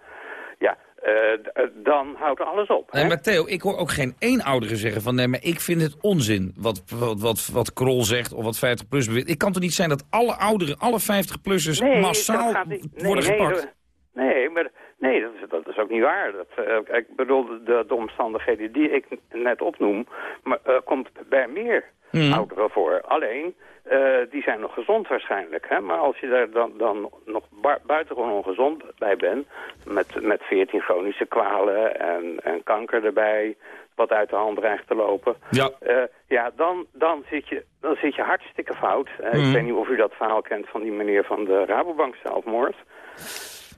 Eh, dan houdt alles op. Nee, maar Theo, ik hoor ook geen één oudere zeggen van... nee, maar ik vind het onzin wat, wat, wat, wat Krol zegt of wat 50PLUS beweert. Ik kan toch niet zijn dat alle ouderen, alle 50-plussers Nee, massaal niet- nee, worden gepakt? Nee, maar nee, dat is, dat is ook niet waar. Dat, eh, ik bedoel, de, de omstandigheden die ik net opnoem, maar, eh, komt bij meer Mhm. ouderen voor. Alleen, eh, die zijn nog gezond waarschijnlijk. Hè? Maar als je daar dan, dan nog bu buitengewoon ongezond bij bent, met, met 14 chronische kwalen en, en kanker erbij, wat uit de hand dreigt te lopen. Ja. Ja, dan, dan, zit je, dan zit je hartstikke fout. Eh, Mhm. Ik weet niet of u dat verhaal kent van die meneer van de Rabobank zelfmoord.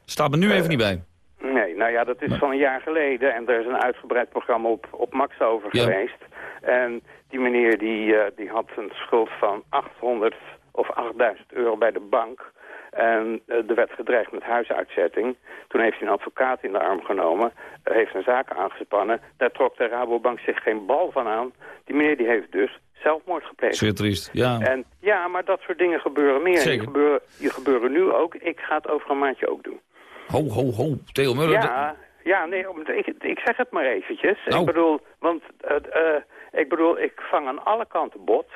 Staat me nu even niet bij. Nee, nou ja, dat is van een jaar geleden en er is een uitgebreid programma op, op Max over Ja. geweest. En die meneer die, eh, die had een schuld van 800 of 8000 euro bij de bank. En eh, er werd gedreigd met huisuitzetting. Toen heeft hij een advocaat in de arm genomen, eh, heeft een zaak aangespannen. Daar trok de Rabobank zich geen bal van aan. Die meneer die heeft dus zelfmoord gepleegd. Zeer triest, ja. En ja, maar dat soort dingen gebeuren meer. Zeker. Die gebeuren, die gebeuren nu ook. Ik ga het over een maandje ook doen. Ho, ho, ho. Theo Muller. Ja, ja nee, ik, ik zeg het maar eventjes. Nou. Ik bedoel, want eh, eh, ik bedoel, ik vang aan alle kanten bot.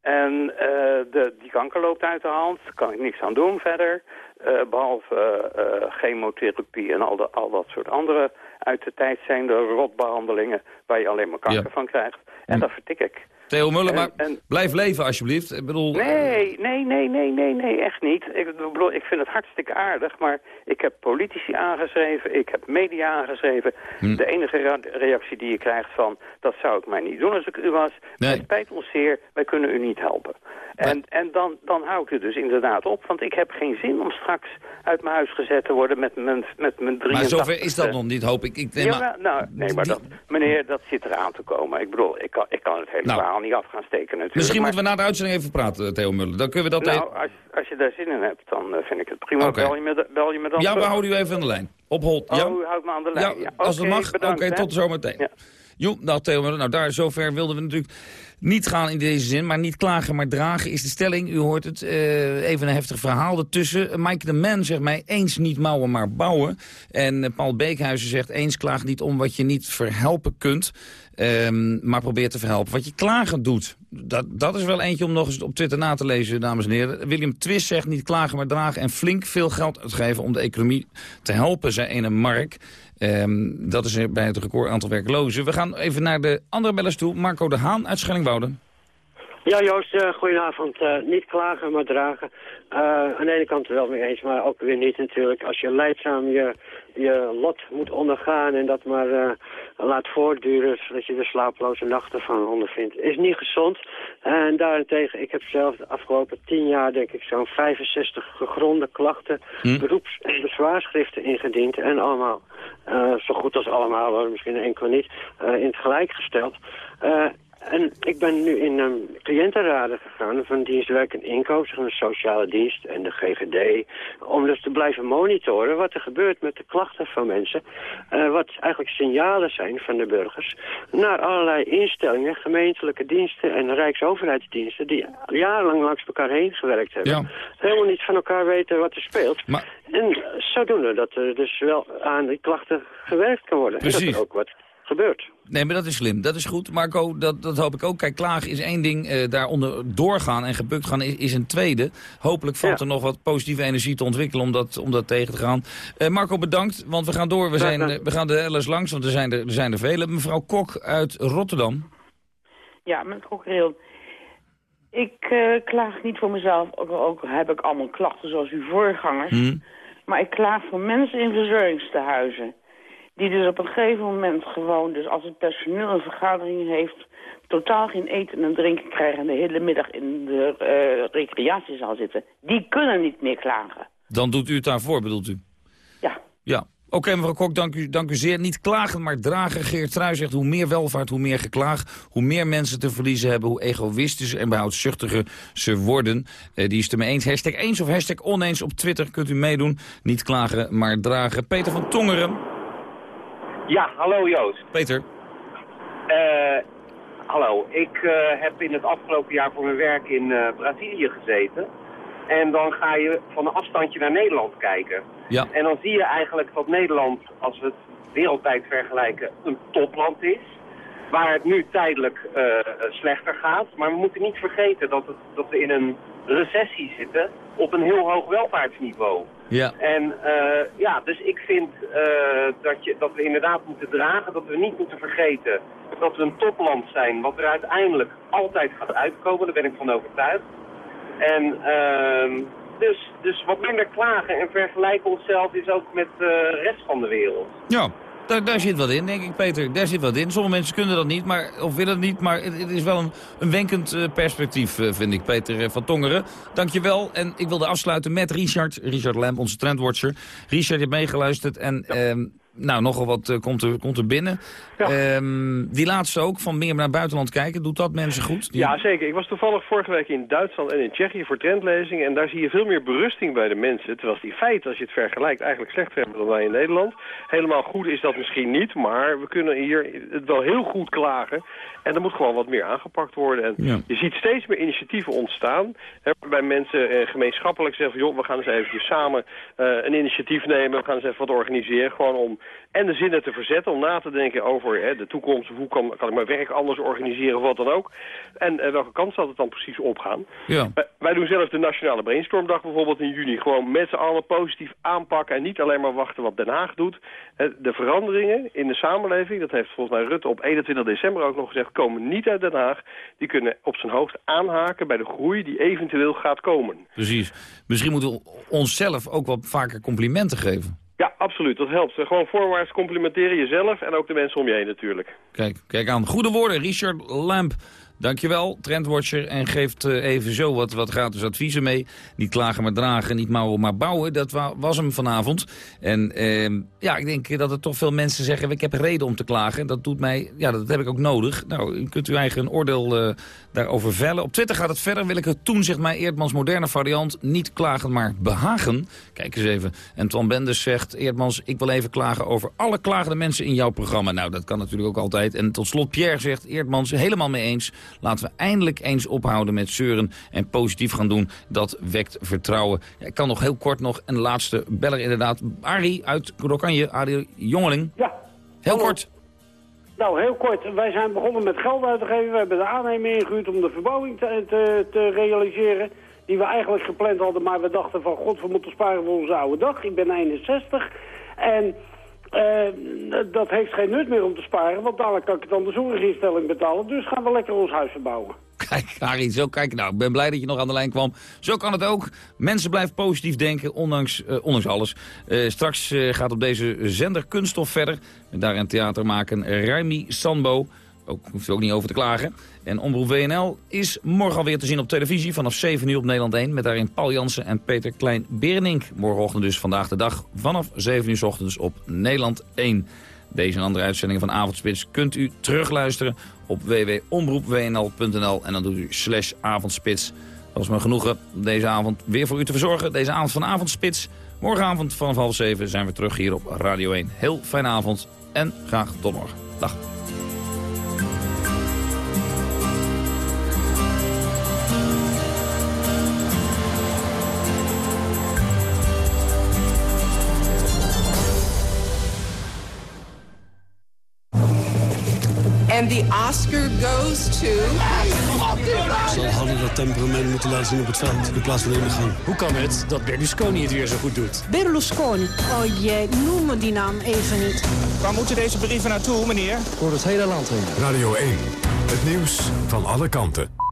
En eh, de, die kanker loopt uit de hand, daar kan ik niks aan doen verder. Eh, behalve eh, eh, chemotherapie en al, de, al dat soort andere uit de tijd zijn de rotbehandelingen waar je alleen maar kanker Ja. van krijgt. En dat vertik ik. Theo Muller, En- maar en- blijf leven alsjeblieft. Ik bedoel... Nee, nee, nee, nee, nee, nee, echt niet. Ik, bedoel, ik vind het hartstikke aardig, maar ik heb politici aangeschreven, ik heb media aangeschreven. Hm. De enige reactie die je krijgt van, dat zou ik mij niet doen als ik u was. Nee. Het spijt ons zeer, wij kunnen u niet helpen. En, en dan, dan hou ik het dus inderdaad op, want ik heb geen zin om straks uit mijn huis gezet te worden met mijn, met mijn 83 Maar zover is dat nog niet, hoop ik. ik ja, maar, nou, nee, maar dat, meneer, dat zit eraan te komen. Ik bedoel, ik kan, ik kan het hele Nou. verhaal niet af gaan steken natuurlijk. Misschien maar- moeten we na de uitzending even praten, Theo Muller. Dan kunnen we dat nou, als, als je daar zin in hebt, dan eh, vind ik het prima. Bel, je me, bel je me dan Ja, we houden u even aan de lijn. Op hold. Oh, ja? u houdt me aan de lijn. Ja, Ja, als het mag. Oké, tot zometeen. Jo, nou Theo Muller, nou daar zover wilden we natuurlijk niet gaan in deze zin. Maar niet klagen, maar dragen is de stelling. U hoort het, eh, even een heftig verhaal ertussen. Eh, Mike de Man zegt mij, eens niet mouwen, maar bouwen. En eh, Paul Beekhuizen zegt, eens klaag niet om wat je niet verhelpen kunt. Ehm, maar probeer te verhelpen wat je klagen doet. Dat, dat is wel eentje om nog eens op Twitter na te lezen, dames en heren. William Twist zegt, niet klagen, maar dragen. En flink veel geld uitgeven om de economie te helpen, zei ene Mark. Ehm, dat is bij het record aantal werklozen. We gaan even naar de andere bellers toe. Marco de Haan uit Schellingwoude. Ja, Joost, eh, goedenavond. Eh, niet klagen, maar dragen. Eh, aan de ene kant wel mee eens, maar ook weer niet natuurlijk. Als je leidzaam je, je lot moet ondergaan en dat maar laat voortduren... zodat je er slaaploze nachten van ondervindt, is niet gezond. En daarentegen, ik heb zelf de afgelopen tien jaar, denk ik, zo'n 65 gegronde klachten... Hm. beroeps- en bezwaarschriften ingediend. En allemaal, eh, zo goed als allemaal, misschien enkele niet, eh, in het gelijk gesteld... Eh, en ik ben nu in um, cliëntenraden gegaan van dienstwerk en inkoop, van de sociale dienst en de GGD, om dus te blijven monitoren wat er gebeurt met de klachten van mensen, eh, wat eigenlijk signalen zijn van de burgers, naar allerlei instellingen, gemeentelijke diensten en rijksoverheidsdiensten, die jarenlang langs elkaar heen gewerkt hebben. Helemaal niet van elkaar weten wat er speelt. En zodoende dat er dus wel aan die klachten gewerkt kan worden. En Precies. dat er ook wat gebeurt. Nee, maar dat is slim. Dat is goed. Marco, dat, dat hoop ik ook. Kijk, klagen is één ding. eh, daaronder doorgaan en gebukt gaan is, is een tweede. Hopelijk valt er nog wat positieve energie te ontwikkelen om dat, om dat tegen te gaan. Eh, Marco, bedankt, want we gaan door. We, zijn, eh, we gaan de LS langs, want er zijn er, er zijn er vele. Mevrouw Kok uit Rotterdam. Ja, met Cockerill. Ik eh, klaag niet voor mezelf, ook, ook heb ik allemaal klachten zoals uw voorgangers. Hmm. Maar ik klaag voor mensen in verzorgingstehuizen. Die dus op een gegeven moment gewoon, dus als het personeel een vergadering heeft... totaal geen eten en drinken krijgen en de hele middag in de eh, recreatiezaal zitten. Die kunnen niet meer klagen. Dan doet u het daarvoor, bedoelt u? Ja. Ja. Oké, mevrouw Kok, dank u, dank u zeer. Niet klagen, maar dragen. Geert Trui zegt hoe meer welvaart, hoe meer geklaag. Hoe meer mensen te verliezen hebben, hoe egoïstischer en behoudzuchtiger ze worden. Eh, die is het ermee eens. Hashtag eens of hashtag oneens op Twitter kunt u meedoen. Niet klagen, maar dragen. Peter van Tongeren. Ja, hallo Joost. Peter. Eh, hallo, ik eh, heb in het afgelopen jaar voor mijn werk in eh, Brazilië gezeten. En dan ga je van een afstandje naar Nederland kijken. Ja. En dan zie je eigenlijk dat Nederland, als we het wereldwijd vergelijken, een topland is. Waar het nu tijdelijk eh, slechter gaat. Maar we moeten niet vergeten dat, het, dat we in een recessie zitten op een heel hoog welvaartsniveau. Ja. En eh, ja, dus ik vind eh, dat, je, dat we inderdaad moeten dragen, dat we niet moeten vergeten dat we een topland zijn, wat er uiteindelijk altijd gaat uitkomen, daar ben ik van overtuigd. En ehm, dus, dus wat minder klagen en vergelijken onszelf is ook met eh, de rest van de wereld. Ja, daar, daar zit wat in, denk ik, Peter. Daar zit wat in. Sommige mensen kunnen dat niet, maar, of willen het niet, maar het, het is wel een, een wenkend eh, perspectief, eh, vind ik, Peter eh, van Tongeren. Dankjewel. En ik wilde afsluiten met Richard, Richard Lamp, onze trendwatcher. Richard, je hebt meegeluisterd en... ehm, nou, nogal wat eh, komt, er, komt er binnen. Ehm, die laatste ook, van meer naar buitenland kijken. Doet dat mensen goed? Die- Ja, zeker. Ik was toevallig vorige week in Duitsland en in Tsjechië voor trendlezingen. En daar zie je veel meer berusting bij de mensen. Terwijl die feiten, als je het vergelijkt, eigenlijk slechter hebben dan wij in Nederland. Helemaal goed is dat misschien niet, maar we kunnen hier het wel heel goed klagen. En er moet gewoon wat meer aangepakt worden. En Ja. je ziet steeds meer initiatieven ontstaan. Hè, waarbij mensen eh, gemeenschappelijk zeggen van, joh, we gaan eens eventjes samen eh, een initiatief nemen. We gaan eens even wat organiseren. Gewoon om en de zinnen te verzetten, om na te denken over hè, de toekomst. Hoe kan, kan ik mijn werk anders organiseren of wat dan ook. En eh, welke kant zal het dan precies opgaan. Ja. Wij- Wij doen zelf de Nationale Brainstormdag bijvoorbeeld in juni. Gewoon met z'n allen positief aanpakken en niet alleen maar wachten wat Den Haag doet. Hè, De veranderingen in de samenleving, dat heeft volgens mij Rutte op 21 december ook nog gezegd, komen niet uit Den Haag. Die kunnen op zijn hoogst aanhaken bij de groei die eventueel gaat komen. Precies. Misschien moeten we onszelf ook wat vaker complimenten geven. Ja, absoluut. Dat helpt. Gewoon voorwaarts complimenteren jezelf en ook de mensen om je heen natuurlijk. Kijk, kijk aan. Goede woorden, Richard Lamp. Dankjewel, Trendwatcher. En geeft eh, even zo wat, wat gratis adviezen mee. Niet klagen maar dragen, niet mouwen maar bouwen. Dat wa- was hem vanavond. En ehm, ja, ik denk dat er toch veel mensen zeggen... ik heb reden om te klagen. Dat doet mij, ja, dat heb ik ook nodig. Nou, u kunt uw eigen oordeel eh, daarover vellen. Op Twitter gaat het verder. Wil ik het toen, zegt mij Eerdmans moderne variant. Niet klagen, maar behagen. Kijk eens even. En Twan Benders zegt... Eerdmans, ik wil even klagen over alle klagende mensen in jouw programma. Nou, dat kan natuurlijk ook altijd. En tot slot Pierre zegt... Eerdmans, helemaal mee eens. Laten we eindelijk eens ophouden met zeuren en positief gaan doen. Dat wekt vertrouwen. Ja, ik kan nog heel kort nog een laatste beller inderdaad. Arie uit Rokanje, Arie Jongeling. Ja. Heel Hallo. kort. Nou, heel kort. Wij zijn begonnen met geld uit te geven. We hebben de aannemer ingehuurd om de verbouwing te, te, te realiseren. Die we eigenlijk gepland hadden, maar we dachten van... God, we moeten sparen voor onze oude dag. Ik ben 61. En eh, dat heeft geen nut meer om te sparen. Want dadelijk kan ik het aan de zorginstelling betalen. Dus gaan we lekker ons huis verbouwen. Kijk, Arie, zo kijk. Nou, ik ben blij dat je nog aan de lijn kwam. Zo kan het ook. Mensen blijven positief denken, ondanks, eh, ondanks alles. Eh, straks gaat op deze zender Kunststof verder. Daarin theater maken Raimi Sanbo. Ook, hoeft er ook niet over te klagen. En Omroep WNL is morgen alweer te zien op televisie vanaf 7 uur op Nederland 1. Met daarin Paul Jansen en Peter Klein-Berenink. Morgenochtend dus vandaag de dag vanaf 7 uur ochtends op Nederland 1. Deze en andere uitzendingen van Avondspits kunt u terugluisteren op www.omroepwnl.nl. En dan doet u slash avondspits. Dat is me genoegen deze avond weer voor u te verzorgen. Deze avond van Avondspits. Morgenavond vanaf half 7 zijn we terug hier op Radio 1. Heel fijne avond en graag tot morgen. Dag. Oscar goes to... zal Hanne dat temperament moeten laten zien op het veld, in plaats van in de gang. Hoe kan het dat Berlusconi het weer zo goed doet? Berlusconi. Oh jee, noem me die naam even niet. Waar moeten deze brieven naartoe, meneer? Door het hele land heen. Radio 1. Het nieuws van alle kanten.